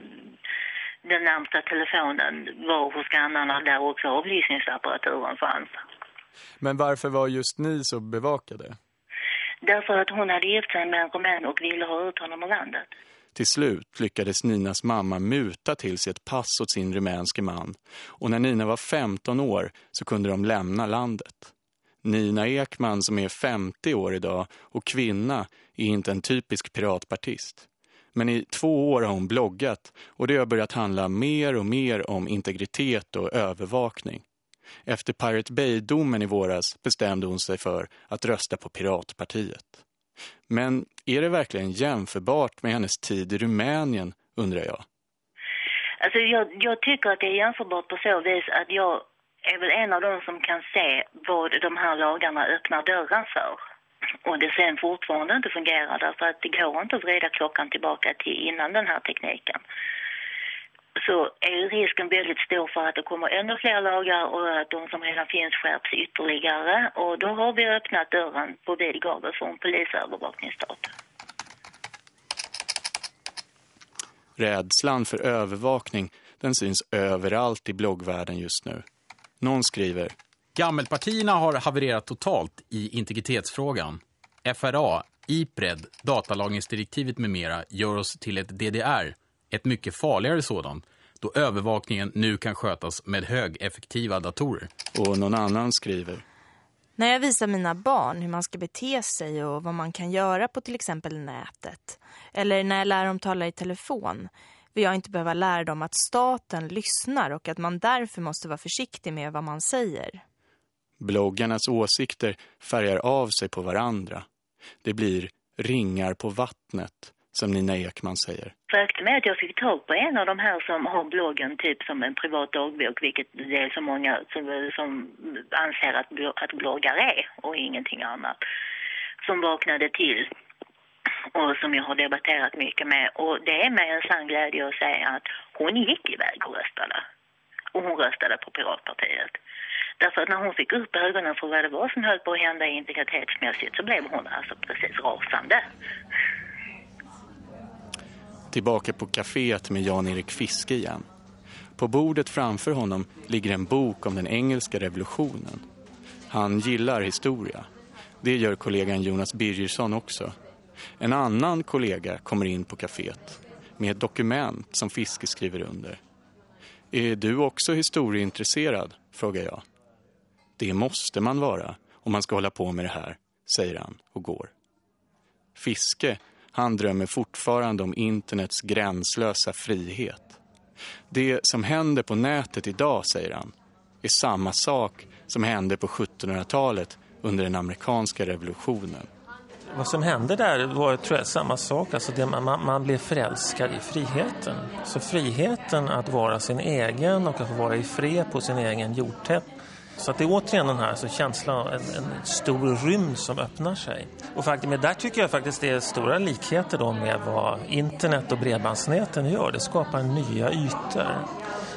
den närmsta telefonen var hos grannarna där också avlyssningsapparaturen fanns. Men varför var just ni så bevakade? Därför att hon hade gift sig med en romän och ville ha ut honom ur landet. Till slut lyckades Ninas mamma muta till sig ett pass åt sin rumänske man och när Nina var 15 år så kunde de lämna landet. Nina Ekman som är 50 år idag och kvinna är inte en typisk piratpartist. Men i två år har hon bloggat och det har börjat handla mer och mer om integritet och övervakning. Efter Pirate Bay-domen i våras bestämde hon sig för att rösta på Piratpartiet. Men är det verkligen jämförbart med hennes tid i Rumänien, undrar jag? Alltså jag, jag tycker att det är jämförbart på så vis att jag är väl en av de som kan se vad de här lagarna öppnar dörren för och det sen fortfarande inte fungerar därför att det går inte att vrida klockan tillbaka till innan den här tekniken så är ju risken väldigt stor för att det kommer ännu fler lagar och att de som redan finns skärps ytterligare. Och då har vi öppnat dörren på vid gavel för en polisövervakningsstat. Rädslan för övervakning den syns överallt i bloggvärlden just nu. Någon skriver Gammelpartierna har havererat totalt i integritetsfrågan. FRA, IPRED, datalagringsdirektivet med mera gör oss till ett DDR, ett mycket farligare sådant, då övervakningen nu kan skötas med högeffektiva datorer. Och någon annan skriver. När jag visar mina barn hur man ska bete sig och vad man kan göra på till exempel nätet, eller när jag lär dem tala i telefon, vill jag inte behöva lära dem att staten lyssnar och att man därför måste vara försiktig med vad man säger. Bloggarnas åsikter färgar av sig på varandra. Det blir ringar på vattnet, som Nina Ekman säger. Faktum är att jag fick tag på en av de här som har bloggen typ som en privat dagbok, vilket det är så många som, som anser att, att bloggar är och ingenting annat. Som vaknade till och som jag har debatterat mycket med. Och det är mig en sann glädje att säga att hon gick iväg och röstade. Och hon röstade på Piratpartiet. Därför att alltså, när hon fick upp ögonen för vad det var som höll på att hända integritetsmässigt så blev hon alltså precis rasande. Tillbaka på kaféet med Jan-Erik Fiske igen. På bordet framför honom ligger en bok om den engelska revolutionen. Han gillar historia. Det gör kollegan Jonas Birgersson också. En annan kollega kommer in på kaféet med ett dokument som Fiske skriver under. Är du också historieintresserad? frågar jag. Det måste man vara om man ska hålla på med det här, säger han och går. Fiske, han drömmer fortfarande om internets gränslösa frihet. Det som händer på nätet idag, säger han, är samma sak som hände på 1700-talet under den amerikanska revolutionen. Vad som hände där var tror jag, samma sak. Alltså det, man, man blev förälskad i friheten. Så friheten att vara sin egen och att vara i fred på sin egen jordtätt så att det är återigen den här alltså, känslan av en, en, stor rymd som öppnar sig. Och faktiskt, där tycker jag faktiskt det är stora likheter då med vad internet och bredbandsnäten gör. Det skapar nya ytor.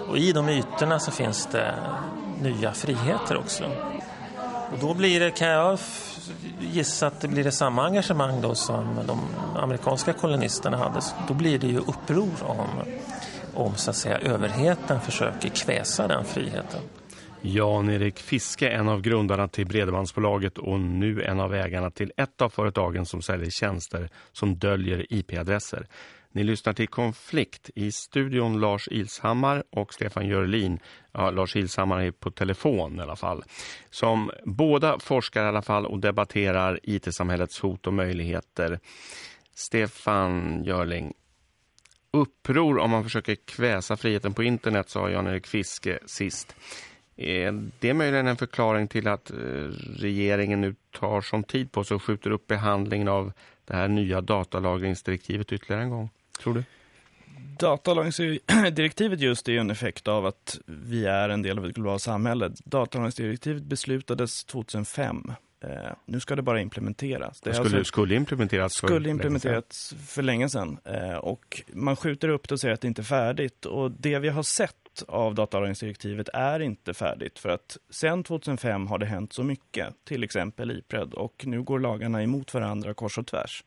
Och i de ytorna så finns det nya friheter också. Och då blir det, kan jag gissa att det blir det samma engagemang då som de amerikanska kolonisterna hade. Då blir det ju uppror om, om så att säga, överheten försöker kväsa den friheten. Jan-Erik Fiske, en av grundarna till Bredbandsbolaget och nu en av ägarna till ett av företagen som säljer tjänster som döljer IP-adresser. Ni lyssnar till Konflikt i studion Lars Ilshammar och Stefan Jörlin. Ja, Lars Ilshammar är på telefon i alla fall. Som båda forskar i alla fall och debatterar IT-samhällets hot och möjligheter. Stefan Jörling, uppror om man försöker kväsa friheten på internet, sa Jan-Erik Fiske sist. Är det möjligen en förklaring till att eh, regeringen nu tar som tid på sig och skjuter upp behandlingen av det här nya datalagringsdirektivet ytterligare en gång? Tror du? Datalagringsdirektivet just är en effekt av att vi är en del av ett globalt samhälle. Datalagringsdirektivet beslutades 2005. Eh, nu ska det bara implementeras. Det skulle, alltså, skulle implementeras för skulle implementerats länge för länge sedan. Eh, och man skjuter upp det och säger att det inte är färdigt. Och det vi har sett av datalagringsdirektivet är inte färdigt. För att sedan 2005 har det hänt så mycket. Till exempel IPRED. Och nu går lagarna emot varandra kors och tvärs.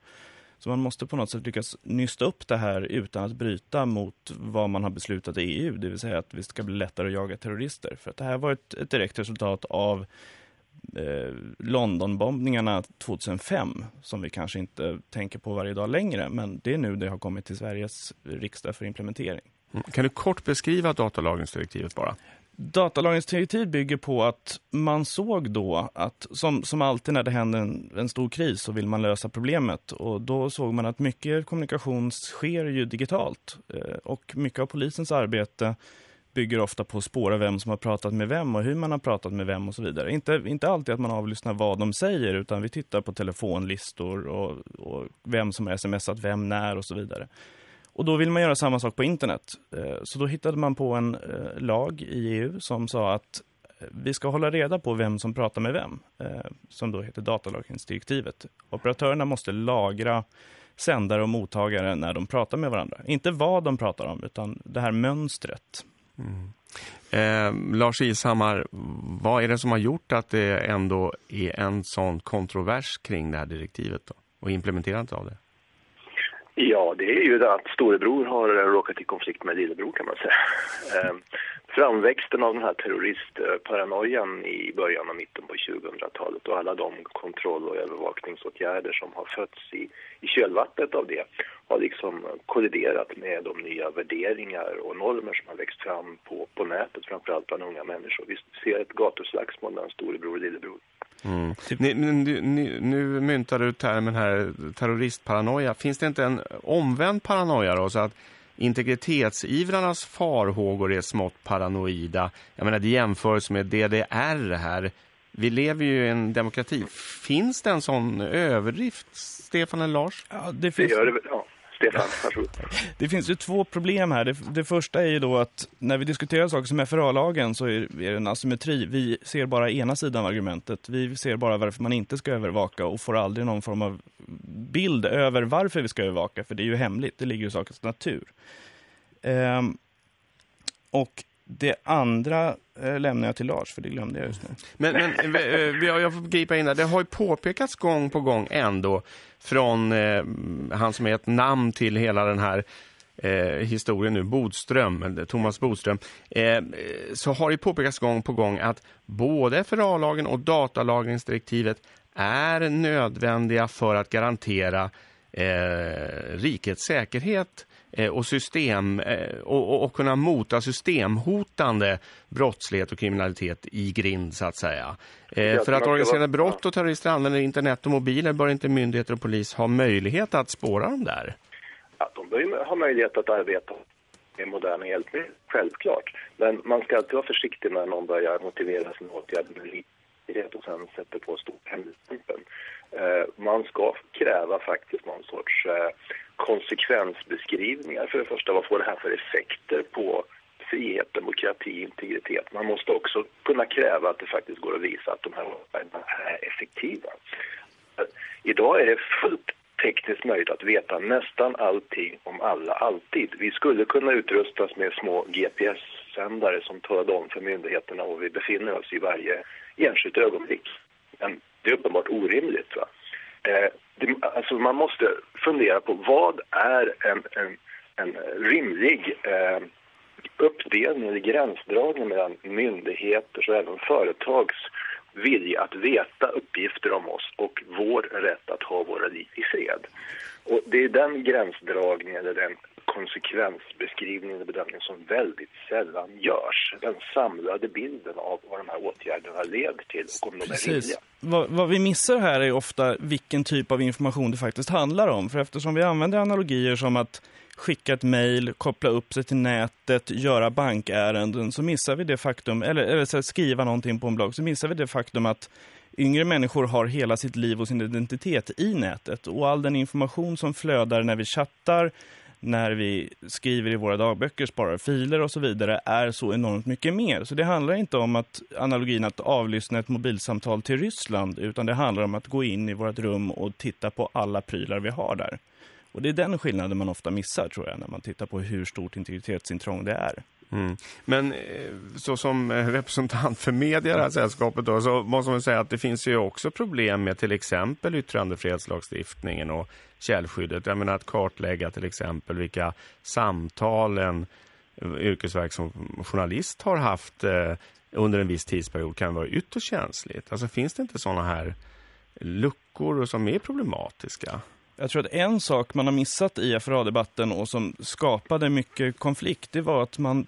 Så man måste på något sätt lyckas nysta upp det här utan att bryta mot vad man har beslutat i EU. Det vill säga att vi ska bli lättare att jaga terrorister. För att det här var ett, ett direkt resultat av eh, Londonbombningarna 2005 som vi kanske inte tänker på varje dag längre. Men det är nu det har kommit till Sveriges riksdag för implementering. Kan du kort beskriva datalagringsdirektivet bara? Datalagringsdirektiv bygger på att man såg då att som, som alltid när det händer en, en, stor kris så vill man lösa problemet. Och då såg man att mycket kommunikation sker ju digitalt. Eh, och mycket av polisens arbete bygger ofta på att spåra vem som har pratat med vem och hur man har pratat med vem och så vidare. Inte, inte alltid att man avlyssnar vad de säger utan vi tittar på telefonlistor och, och vem som har smsat vem när och så vidare. Och då vill man göra samma sak på internet. Eh, så då hittade man på en eh, lag i EU som sa att eh, vi ska hålla reda på vem som pratar med vem. Som då heter datalagringsdirektivet. Operatörerna måste lagra sändare och mottagare när de pratar med varandra. Inte vad de pratar om utan det här mönstret. Mm. Eh, Lars Ishammar, vad är det som har gjort att det ändå är en sån kontrovers kring det här direktivet då, och implementerandet av det? Ja, det är ju att storebror har råkat i konflikt med lillebror kan man säga. Ehm, framväxten av den här terroristparanoian i början och mitten på 2000-talet och alla de kontroll- och övervakningsåtgärder som har fötts i, i kölvattnet av det har liksom kolliderat med de nya värderingar och normer som har växt fram på, på nätet, framförallt bland unga människor. Vi ser ett gatuslagsmål mellan storebror och lillebror. Mm. Ni, ni, ni, nu myntar du termen här terroristparanoia. Finns det inte en omvänd paranoia då? Så att integritetsivrarnas farhågor är smått paranoida. Jag menar, det jämförs med DDR här. Vi lever ju i en demokrati. Finns det en sån överdrift, Stefan eller Lars? Ja, det finns... Det gör det, ja. Stefan, varsågod. Det finns ju två problem här. Det, det, första är ju då att när vi diskuterar saker som FRA-lagen så är, är det en asymmetri. Vi ser bara ena sidan av argumentet. Vi ser bara varför man inte ska övervaka och får aldrig någon form av bild över varför vi ska övervaka. För det är ju hemligt, det ligger i sakens natur. Ehm, och det andra eh, lämnar jag till Lars, för det glömde jag just nu. Men, men eh, eh, jag får gripa in där. Det har ju påpekats gång på gång ändå från eh, han som är ett namn till hela den här eh, historien nu, Bodström, Thomas Bodström, eh, så har det påpekats gång på gång att både FRA-lagen och datalagringsdirektivet är nödvändiga för att garantera eh, rikets säkerhet Eh, och system eh, och, och, kunna mota systemhotande brottslighet och kriminalitet i grind så att säga. Eh, för att organisera brott och terrorister använder internet och mobiler bör inte myndigheter och polis ha möjlighet att spåra dem där? Ja, de bör ha möjlighet att arbeta med moderna hjälpmedel, självklart. Men man ska alltid vara försiktig när någon börjar motivera sin åtgärd med likhet och sen sätter på stor hemligstämpel. Man ska kräva faktiskt någon sorts konsekvensbeskrivningar. För det första, vad får det här för effekter på frihet, demokrati, integritet? Man måste också kunna kräva att det faktiskt går att visa att de här åtgärderna är effektiva. Idag är det fullt tekniskt möjligt att veta nästan allting om alla, alltid. Vi skulle kunna utrustas med små GPS-sändare som talade om för myndigheterna var vi befinner oss i varje enskilt ögonblick. Men det är uppenbart orimligt. Va? Eh, det, alltså man måste fundera på vad är en, en, en rimlig eh, uppdelning eller gränsdragning mellan myndigheters och även företags vilja att veta uppgifter om oss och vår rätt att ha våra liv i fred. Och det är den gränsdragningen eller den konsekvensbeskrivningen och bedömningen som väldigt sällan görs. Den samlade bilden av vad de här åtgärderna leder till och om de är rimliga. Vad, vad vi missar här är ofta vilken typ av information det faktiskt handlar om. För eftersom vi använder analogier som att skicka ett mejl, koppla upp sig till nätet, göra bankärenden så missar vi det faktum, eller, eller skriva någonting på en blogg, så missar vi det faktum att yngre människor har hela sitt liv och sin identitet i nätet. Och all den information som flödar när vi chattar, när vi skriver i våra dagböcker, sparar filer och så vidare är så enormt mycket mer. Så det handlar inte om att analogin att avlyssna ett mobilsamtal till Ryssland utan det handlar om att gå in i vårt rum och titta på alla prylar vi har där. Och det är den skillnaden man ofta missar tror jag när man tittar på hur stort integritetsintrång det är. Mm. Men eh, så som eh, representant för media i det här sällskapet då, så måste man säga att det finns ju också problem med till exempel yttrandefrihetslagstiftningen och källskyddet. Jag menar att kartlägga till exempel vilka samtal en eh, yrkesverksam journalist har haft under en viss tidsperiod kan vara ytterst känsligt. Alltså finns det inte sådana här luckor som är problematiska? Jag tror att en sak man har missat i FRA-debatten och som skapade mycket konflikt det var att man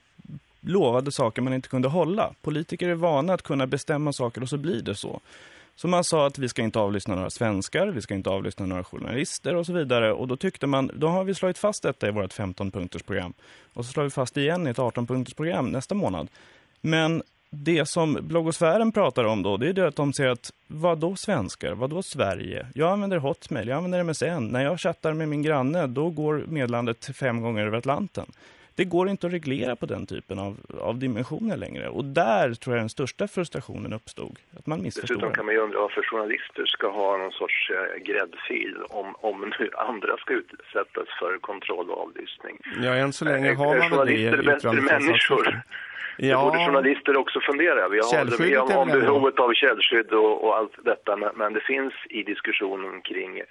lovade saker man inte kunde hålla. Politiker är vana att kunna bestämma saker och så blir det så. Så man sa att vi ska inte avlyssna några svenskar, vi ska inte avlyssna några journalister och så vidare. Och då tyckte man, då har vi slagit fast detta i vårt 15-punktersprogram. Och så slår vi fast igen i ett 18-punktersprogram nästa månad. Men det som bloggosfären pratar om då, det är det att de säger att vad då svenskar, vad då Sverige? Jag använder Hotmail, jag använder MSN. När jag chattar med min granne, då går medlandet fem gånger över Atlanten. Det går inte att reglera på den typen av, av dimensioner längre. Och där tror jag den största frustrationen uppstod. Att man missförstod. Dessutom kan man ju undra varför journalister ska ha någon sorts eh, gräddfil om, om nu andra ska utsättas för kontroll och avlyssning. Ja, än så länge har man väl det. Journalister är bättre människor. Ja. Det borde journalister också fundera. Vi har, vi har om behovet av källskydd och, och allt detta, men, men, det finns i diskussionen kring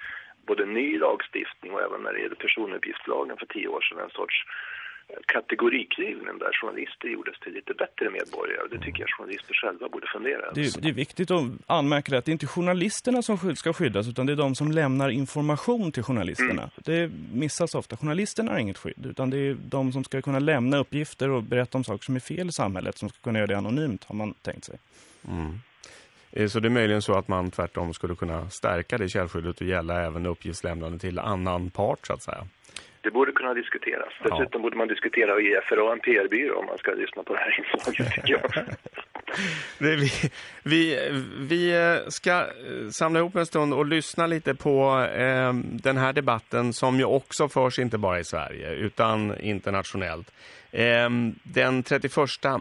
både ny lagstiftning och även när det gäller personuppgiftslagen för tio år sedan en sorts kategoriklyvning där journalister gjordes till lite bättre medborgare. Det tycker jag journalister själva borde fundera. Det är, det är viktigt att anmärka att det är inte journalisterna som ska skyddas utan det är de som lämnar information till journalisterna. Mm. Det missas ofta. Journalisterna har inget skydd utan det är de som ska kunna lämna uppgifter och berätta om saker som är fel i samhället som ska kunna göra det anonymt har man tänkt sig. Mm. Eh, så det är möjligen så att man tvärtom skulle kunna stärka det källskyddet och gälla även uppgiftslämnande till annan part så att säga. Det borde kunna diskuteras. Dessutom ja. borde man diskutera i FRA en PR-byrå om man ska lyssna på det här inslaget vi, vi, vi ska eh, samla ihop en stund och lyssna lite på eh, den här debatten som ju också förs inte bara i Sverige utan internationellt. Eh, den 31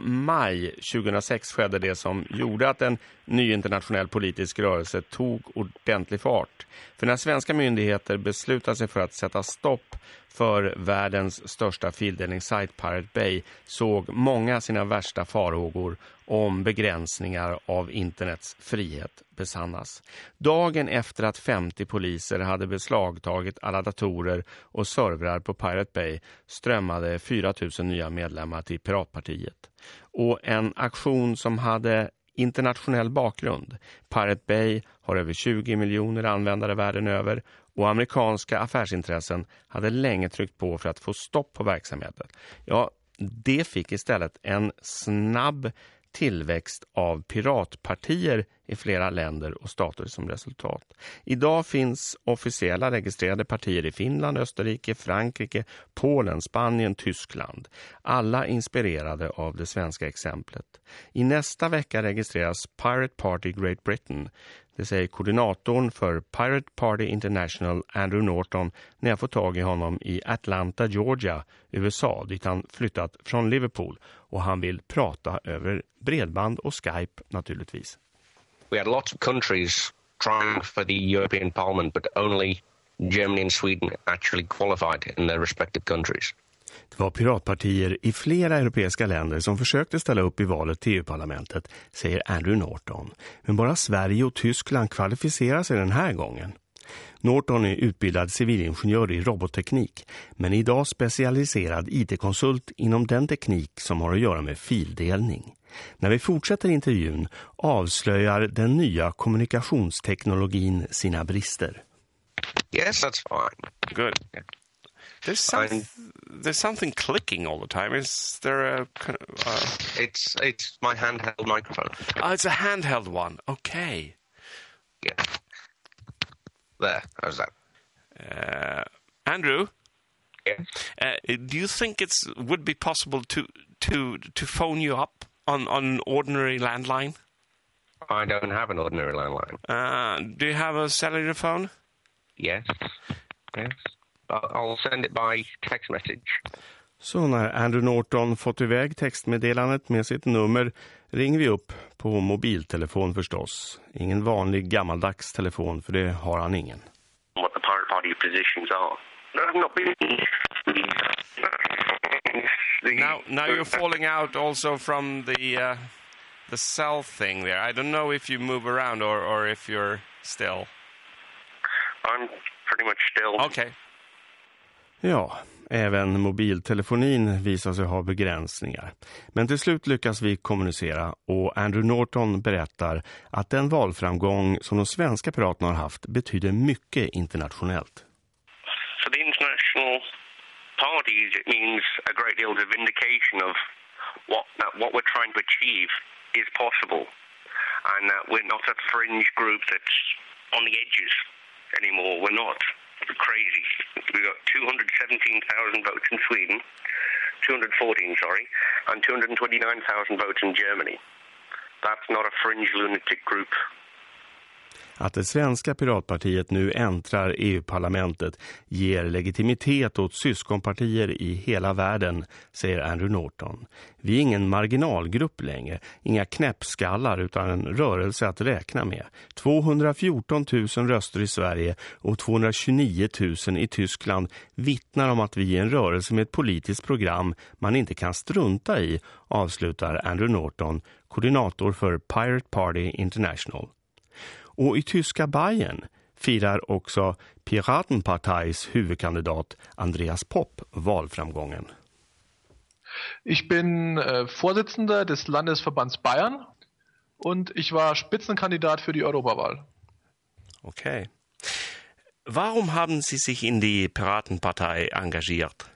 maj 2006 skedde det som gjorde att en ny internationell politisk rörelse tog ordentlig fart. För när svenska myndigheter beslutade sig för att sätta stopp för världens största fildelningssajt Pirate Bay såg många sina värsta farhågor om begränsningar av internets frihet besannas. Dagen efter att 50 poliser hade beslagtagit alla datorer och servrar på Pirate Bay strömmade 4 000 nya medlemmar till Piratpartiet. Och en aktion som hade internationell bakgrund. Pirate Bay har över 20 miljoner användare världen över och amerikanska affärsintressen hade länge tryckt på för att få stopp på verksamheten. Ja, det fick istället en snabb tillväxt av piratpartier i flera länder och stater som resultat. Idag finns officiella registrerade partier i Finland, Österrike, Frankrike, Polen, Spanien, Tyskland. Alla inspirerade av det svenska exemplet. I nästa vecka registreras Pirate Party Great Britain det säger koordinatorn för Pirate Party International Andrew Norton när jag får tag i honom i Atlanta, Georgia, USA dit han flyttat från Liverpool och han vill prata över bredband och Skype naturligtvis. We had lots of countries trying for the European Parliament but only Germany and Sweden actually qualified in their respective countries. Det var piratpartier i flera europeiska länder som försökte ställa upp i valet till EU-parlamentet, säger Andrew Norton. Men bara Sverige och Tyskland kvalificerar sig den här gången. Norton är utbildad civilingenjör i robotteknik men är idag specialiserad IT-konsult inom den teknik som har att göra med fildelning. När vi fortsätter intervjun avslöjar den nya kommunikationsteknologin sina brister. Yes, that's fine. Good. There's, some, there's something clicking all the time. Is there a... Uh... It's, it's my handheld microphone. Oh, it's a handheld one. Okay. Yeah. There, how's that? Uh, Andrew? Yes? Uh, do you think it would be possible to, to, to phone you up on, on an ordinary landline? I don't have an ordinary landline. Uh, do you have a cellular phone? Yes. Yes. I'll send it by text message. Så när Andrew Norton fått iväg textmeddelandet med sitt nummer ringer vi upp på mobiltelefon förstås. Ingen vanlig gammaldags telefon för det har han ingen. What the Pirate Party positions are. Not been... Now, now you're falling out also from the uh, the cell thing there. I don't know if you move around or, or if you're still. I'm pretty much still. Okay. Ja, även mobiltelefonin visar sig ha begränsningar. Men till slut lyckas vi kommunicera och Andrew Norton berättar att den valframgång som de svenska piraterna har haft betyder mycket internationellt. It means a great deal of vindication of what, that what we're trying to achieve is possible and that we're not a fringe group that's on the edges anymore. We're not crazy. We got 217,000 votes in Sweden, 214, sorry, and 229,000 votes in Germany. That's not a fringe lunatic group. Att det svenska piratpartiet nu äntrar EU-parlamentet ger legitimitet åt syskonpartier i hela världen, säger Andrew Norton. Vi är ingen marginalgrupp längre, inga knäppskallar utan en rörelse att räkna med. 214 000 röster i Sverige och 229 000 i Tyskland vittnar om att vi är en rörelse med ett politiskt program man inte kan strunta i, avslutar Andrew Norton, koordinator för Pirate Party International. Och i tyska Bayern firar också Piratenparteis huvudkandidat Andreas Popp valframgången. Ich bin äh, Vorsitzender des Landesverbands Bayern und ich war Spitzenkandidat für die Europawahl. Okay. Warum haben Sie sich in die Piratenpartei engagiert?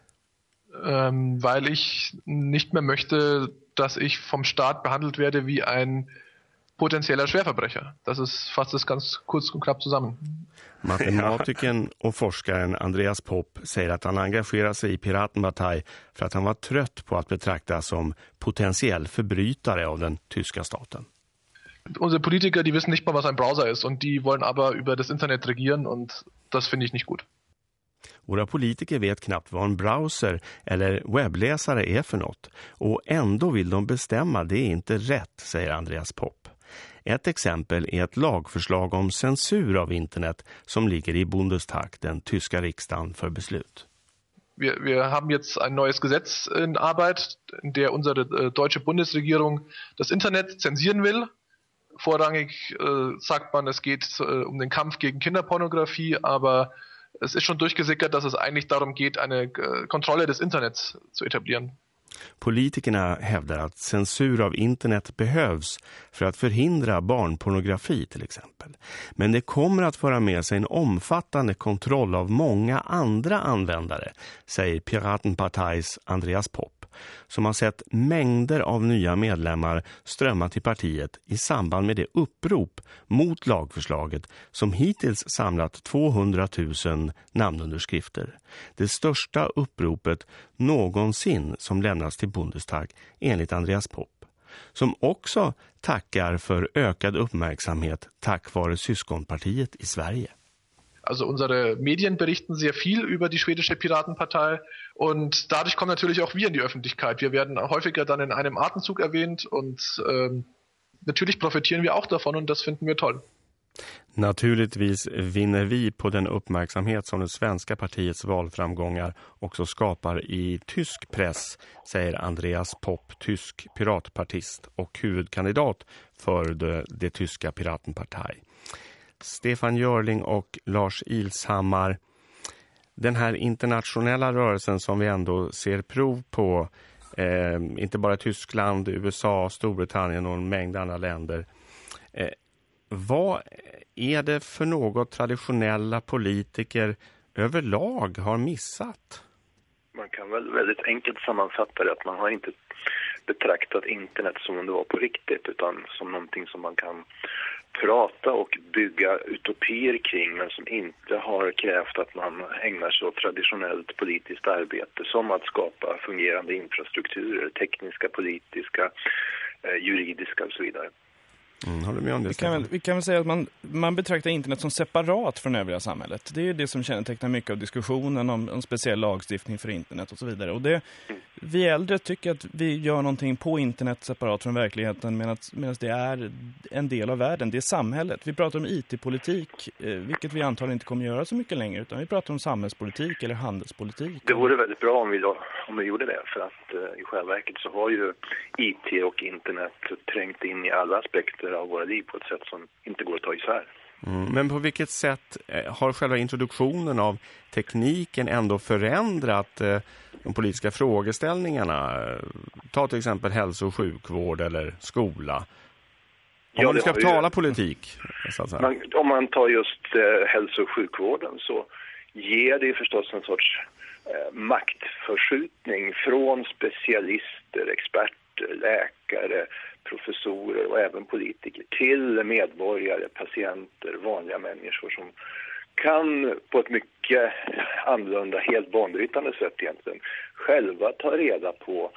Ähm, weil ich nicht mehr möchte, dass ich vom Staat behandelt werde wie ein potentieller Schwerverbrecher. Das ist fast das ganz kurz und knapp zusammen. Matematikern och forskaren Andreas Popp säger att han engagerar sig i Piratenpartei för att han var trött på att betraktas som potentiell förbrytare av den tyska staten. Unsere Politiker, die wissen nicht mal, was ein Browser ist und die wollen aber über das Internet regieren und das finde ich nicht gut. Våra politiker vet knappt vad en browser eller webbläsare är för något och ändå vill de bestämma det är inte rätt, säger Andreas Popp. Ett exempel är ett lagförslag om censur av internet som ligger i Bundestag, den tyska riksdagen, för beslut. Wir, wir haben jetzt ein neues Gesetz in Arbeit, in der unsere äh, deutsche Bundesregierung das Internet zensieren will. Vorrangig äh, sagt man, es geht äh, um den Kampf gegen Kinderpornografie, aber es ist schon durchgesickert, dass es eigentlich darum geht, eine äh, Kontrolle des Internets zu etablieren. Politikerna hävdar att censur av internet behövs för att förhindra barnpornografi till exempel. Men det kommer att föra med sig en omfattande kontroll av många andra användare, säger Piratenparteis Andreas Popp som har sett mängder av nya medlemmar strömma till partiet i samband med det upprop mot lagförslaget som hittills samlat 200 000 namnunderskrifter. Det största uppropet någonsin som lämnas till Bundestag enligt Andreas Popp som också tackar för ökad uppmärksamhet tack vare syskonpartiet i Sverige. Also unsere Medien berichten sehr viel über die schwedische Piratenpartei und dadurch kommen natürlich auch wir in die Öffentlichkeit. Wir werden häufiger dann in einem Atemzug erwähnt und ähm, natürlich profitieren wir auch davon und das finden wir toll. Naturligtvis vinner vi på den uppmärksamhet som det svenska partiets valframgångar också skapar i tysk press, säger Andreas Popp, tysk piratpartist och huvudkandidat för det, det tyska Piratenparti. Stefan Görling och Lars Ilshammar. Den här internationella rörelsen som vi ändå ser prov på, eh, inte bara Tyskland, USA, Storbritannien och en mängd andra länder. Eh, vad är det för något traditionella politiker överlag har missat? Man kan väl väldigt enkelt sammanfatta det att man har inte betraktat internet som om det var på riktigt utan som någonting som man kan prata och bygga utopier kring men som inte har krävt att man ägnar sig åt traditionellt politiskt arbete som att skapa fungerande infrastrukturer, tekniska, politiska, eh, juridiska och så vidare. Mm, håller med om det. Vi kan, väl, vi kan väl säga att man, man betraktar internet som separat från övriga samhället. Det är ju det som kännetecknar mycket av diskussionen om en speciell lagstiftning för internet och så vidare. Och det, vi äldre tycker att vi gör någonting på internet separat från verkligheten medan, medan det är en del av världen. Det är samhället. Vi pratar om IT-politik, eh, vilket vi antagligen inte kommer göra så mycket längre utan vi pratar om samhällspolitik eller handelspolitik. Det vore väldigt bra om vi, då, om vi gjorde det för att eh, i själva verket så har ju IT och internet trängt in i alla aspekter av våra liv på ett sätt som inte går att ta isär. Mm. Men på vilket sätt eh, har själva introduktionen av tekniken ändå förändrat eh, de politiska frågeställningarna? Ta till exempel hälso- och sjukvård eller skola. Om Ja, man ska har ju- tala politik. Man, om man tar just eh, hälso- och sjukvården så ger det förstås en sorts eh, maktförskjutning från specialister, experter, läkare, professorer och även politiker till medborgare, patienter, vanliga människor som kan på ett mycket annorlunda, helt banbrytande sätt egentligen själva ta reda på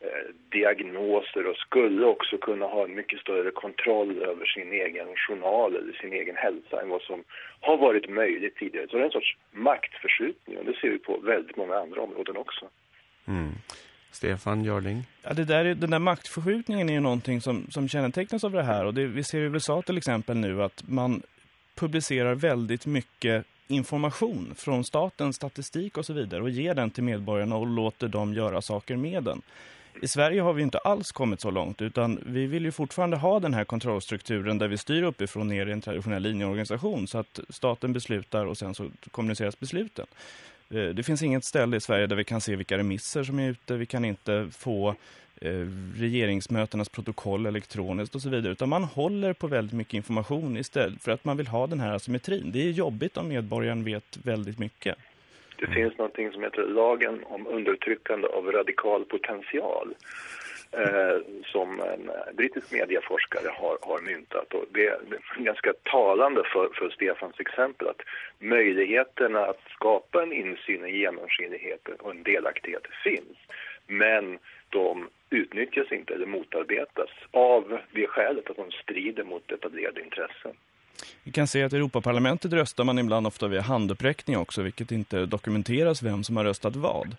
eh, diagnoser och skulle också kunna ha en mycket större kontroll över sin egen journal eller sin egen hälsa än vad som har varit möjligt tidigare. Så det är en sorts maktförskjutning och det ser vi på väldigt många andra områden också. Mm. Stefan Görling. Ja, det där, den där maktförskjutningen är ju någonting som, som kännetecknas av det här. Och det, vi ser i USA till exempel nu att man publicerar väldigt mycket information från statens statistik och så vidare och ger den till medborgarna och låter dem göra saker med den. I Sverige har vi inte alls kommit så långt utan vi vill ju fortfarande ha den här kontrollstrukturen där vi styr uppifrån ner i en traditionell linjeorganisation så att staten beslutar och sen så kommuniceras besluten. Eh, det finns inget ställe i Sverige där vi kan se vilka remisser som är ute. Vi kan inte få eh, regeringsmötenas protokoll elektroniskt och så vidare. Utan man håller på väldigt mycket information istället för att man vill ha den här asymmetrin. Det är jobbigt om medborgaren vet väldigt mycket. Det finns någonting som heter lagen om undertryckande av radikal potential eh, som en eh, brittisk medieforskare har, har myntat. Och det är ganska talande för, för Stefans exempel att möjligheterna att skapa en insyn, en genomskinlighet och en delaktighet finns. Men de utnyttjas inte eller motarbetas av det skälet att de strider mot etablerade intressen. Vi kan se att i Europaparlamentet röstar man ibland ofta via handuppräckning också, vilket inte dokumenteras vem som har röstat vad.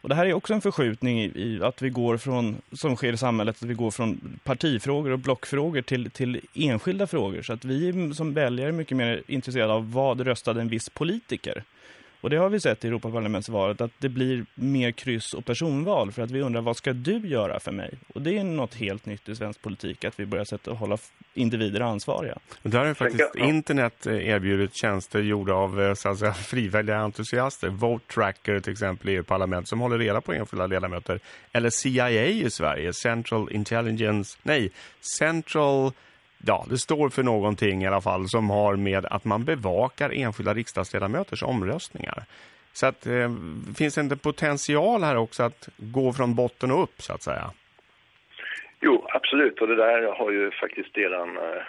Och det här är också en förskjutning i, i att vi går från, som sker i samhället, att vi går från partifrågor och blockfrågor till, till enskilda frågor. Så att vi som väljare är mycket mer intresserade av vad röstade en viss politiker. Och det har vi sett i Europaparlamentsvalet att det blir mer kryss och personval för att vi undrar vad ska du göra för mig? Och det är något helt nytt i svensk politik att vi börjar sätta och hålla individer ansvariga. Och där har faktiskt internet eh, erbjudit tjänster gjorda av eh, så att säga, frivilliga entusiaster. Vote Tracker till exempel i EU-parlament som håller reda på enskilda ledamöter. Eller CIA i Sverige, Central Intelligence, nej, Central, ja det står för någonting i alla fall som har med att man bevakar enskilda riksdagsledamöters omröstningar. Så att eh, finns det inte potential här också att gå från botten och upp så att säga? Jo, absolut. Och det där har ju faktiskt redan eh,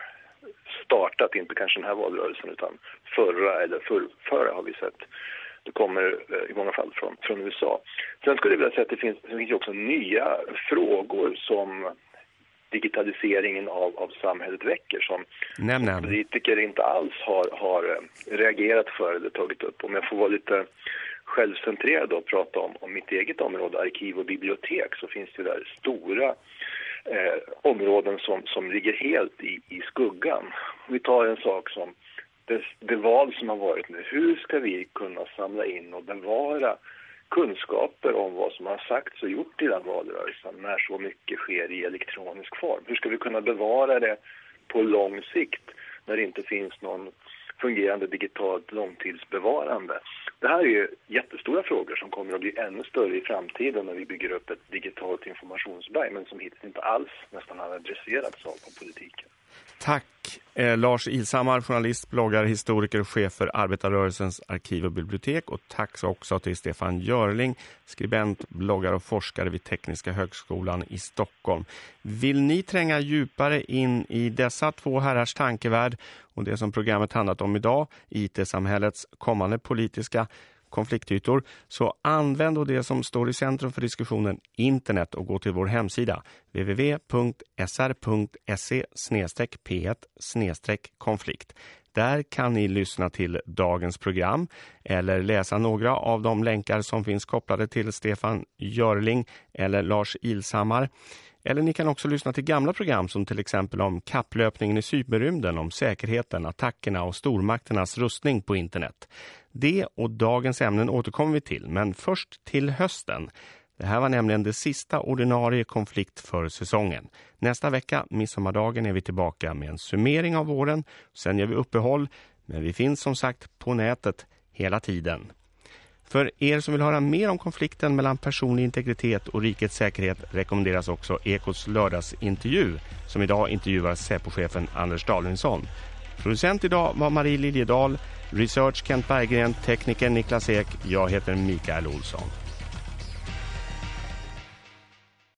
startat, inte kanske den här valrörelsen utan förra eller förrförra har vi sett. Det kommer eh, i många fall från, från USA. Sen skulle jag vilja säga att det finns, det finns ju också nya frågor som digitaliseringen av, av samhället väcker som Nämn en. politiker inte alls har, har eh, reagerat för eller tagit upp. Om jag får vara lite självcentrerad och prata om, om mitt eget område, arkiv och bibliotek, så finns det där stora eh, områden som, som ligger helt i, i skuggan. Vi tar en sak som det, det val som har varit nu. Hur ska vi kunna samla in och bevara kunskaper om vad som har sagts och gjort i den valrörelsen när så mycket sker i elektronisk form? Hur ska vi kunna bevara det på lång sikt när det inte finns någon fungerande digitalt långtidsbevarande. Det här är ju jättestora frågor som kommer att bli ännu större i framtiden när vi bygger upp ett digitalt informationsberg men som hittills inte alls nästan har adresserats av politiken. Tack eh, Lars Ilshammar, journalist, bloggare, historiker och chef för Arbetarrörelsens arkiv och bibliotek. Och tack också till Stefan Görling, skribent, bloggare och forskare vid Tekniska högskolan i Stockholm. Vill ni tränga djupare in i dessa två herrars tankevärld och det som programmet handlat om idag, IT-samhällets kommande politiska konfliktytor så använd då det som står i centrum för diskussionen internet och gå till vår hemsida www.sr.se-p1-konflikt. Där kan ni lyssna till dagens program eller läsa några av de länkar som finns kopplade till Stefan Görling eller Lars Ilsammar. Eller ni kan också lyssna till gamla program som till exempel om kapplöpningen i cyberrymden, om säkerheten, attackerna och stormakternas rustning på internet. Det och dagens ämnen återkommer vi till, men först till hösten. Det här var nämligen det sista ordinarie konflikt för säsongen. Nästa vecka, midsommardagen, är vi tillbaka med en summering av våren. Sen gör vi uppehåll, men vi finns som sagt på nätet hela tiden. För er som vill höra mer om konflikten mellan personlig integritet och rikets säkerhet rekommenderas också Ekots lördagsintervju som idag intervjuar Säpochefen Anders Dahlinsson. Producent idag var Marie Liljedal, research Kent Berggren, tekniker Niklas Ek, jag heter Mikael Olsson.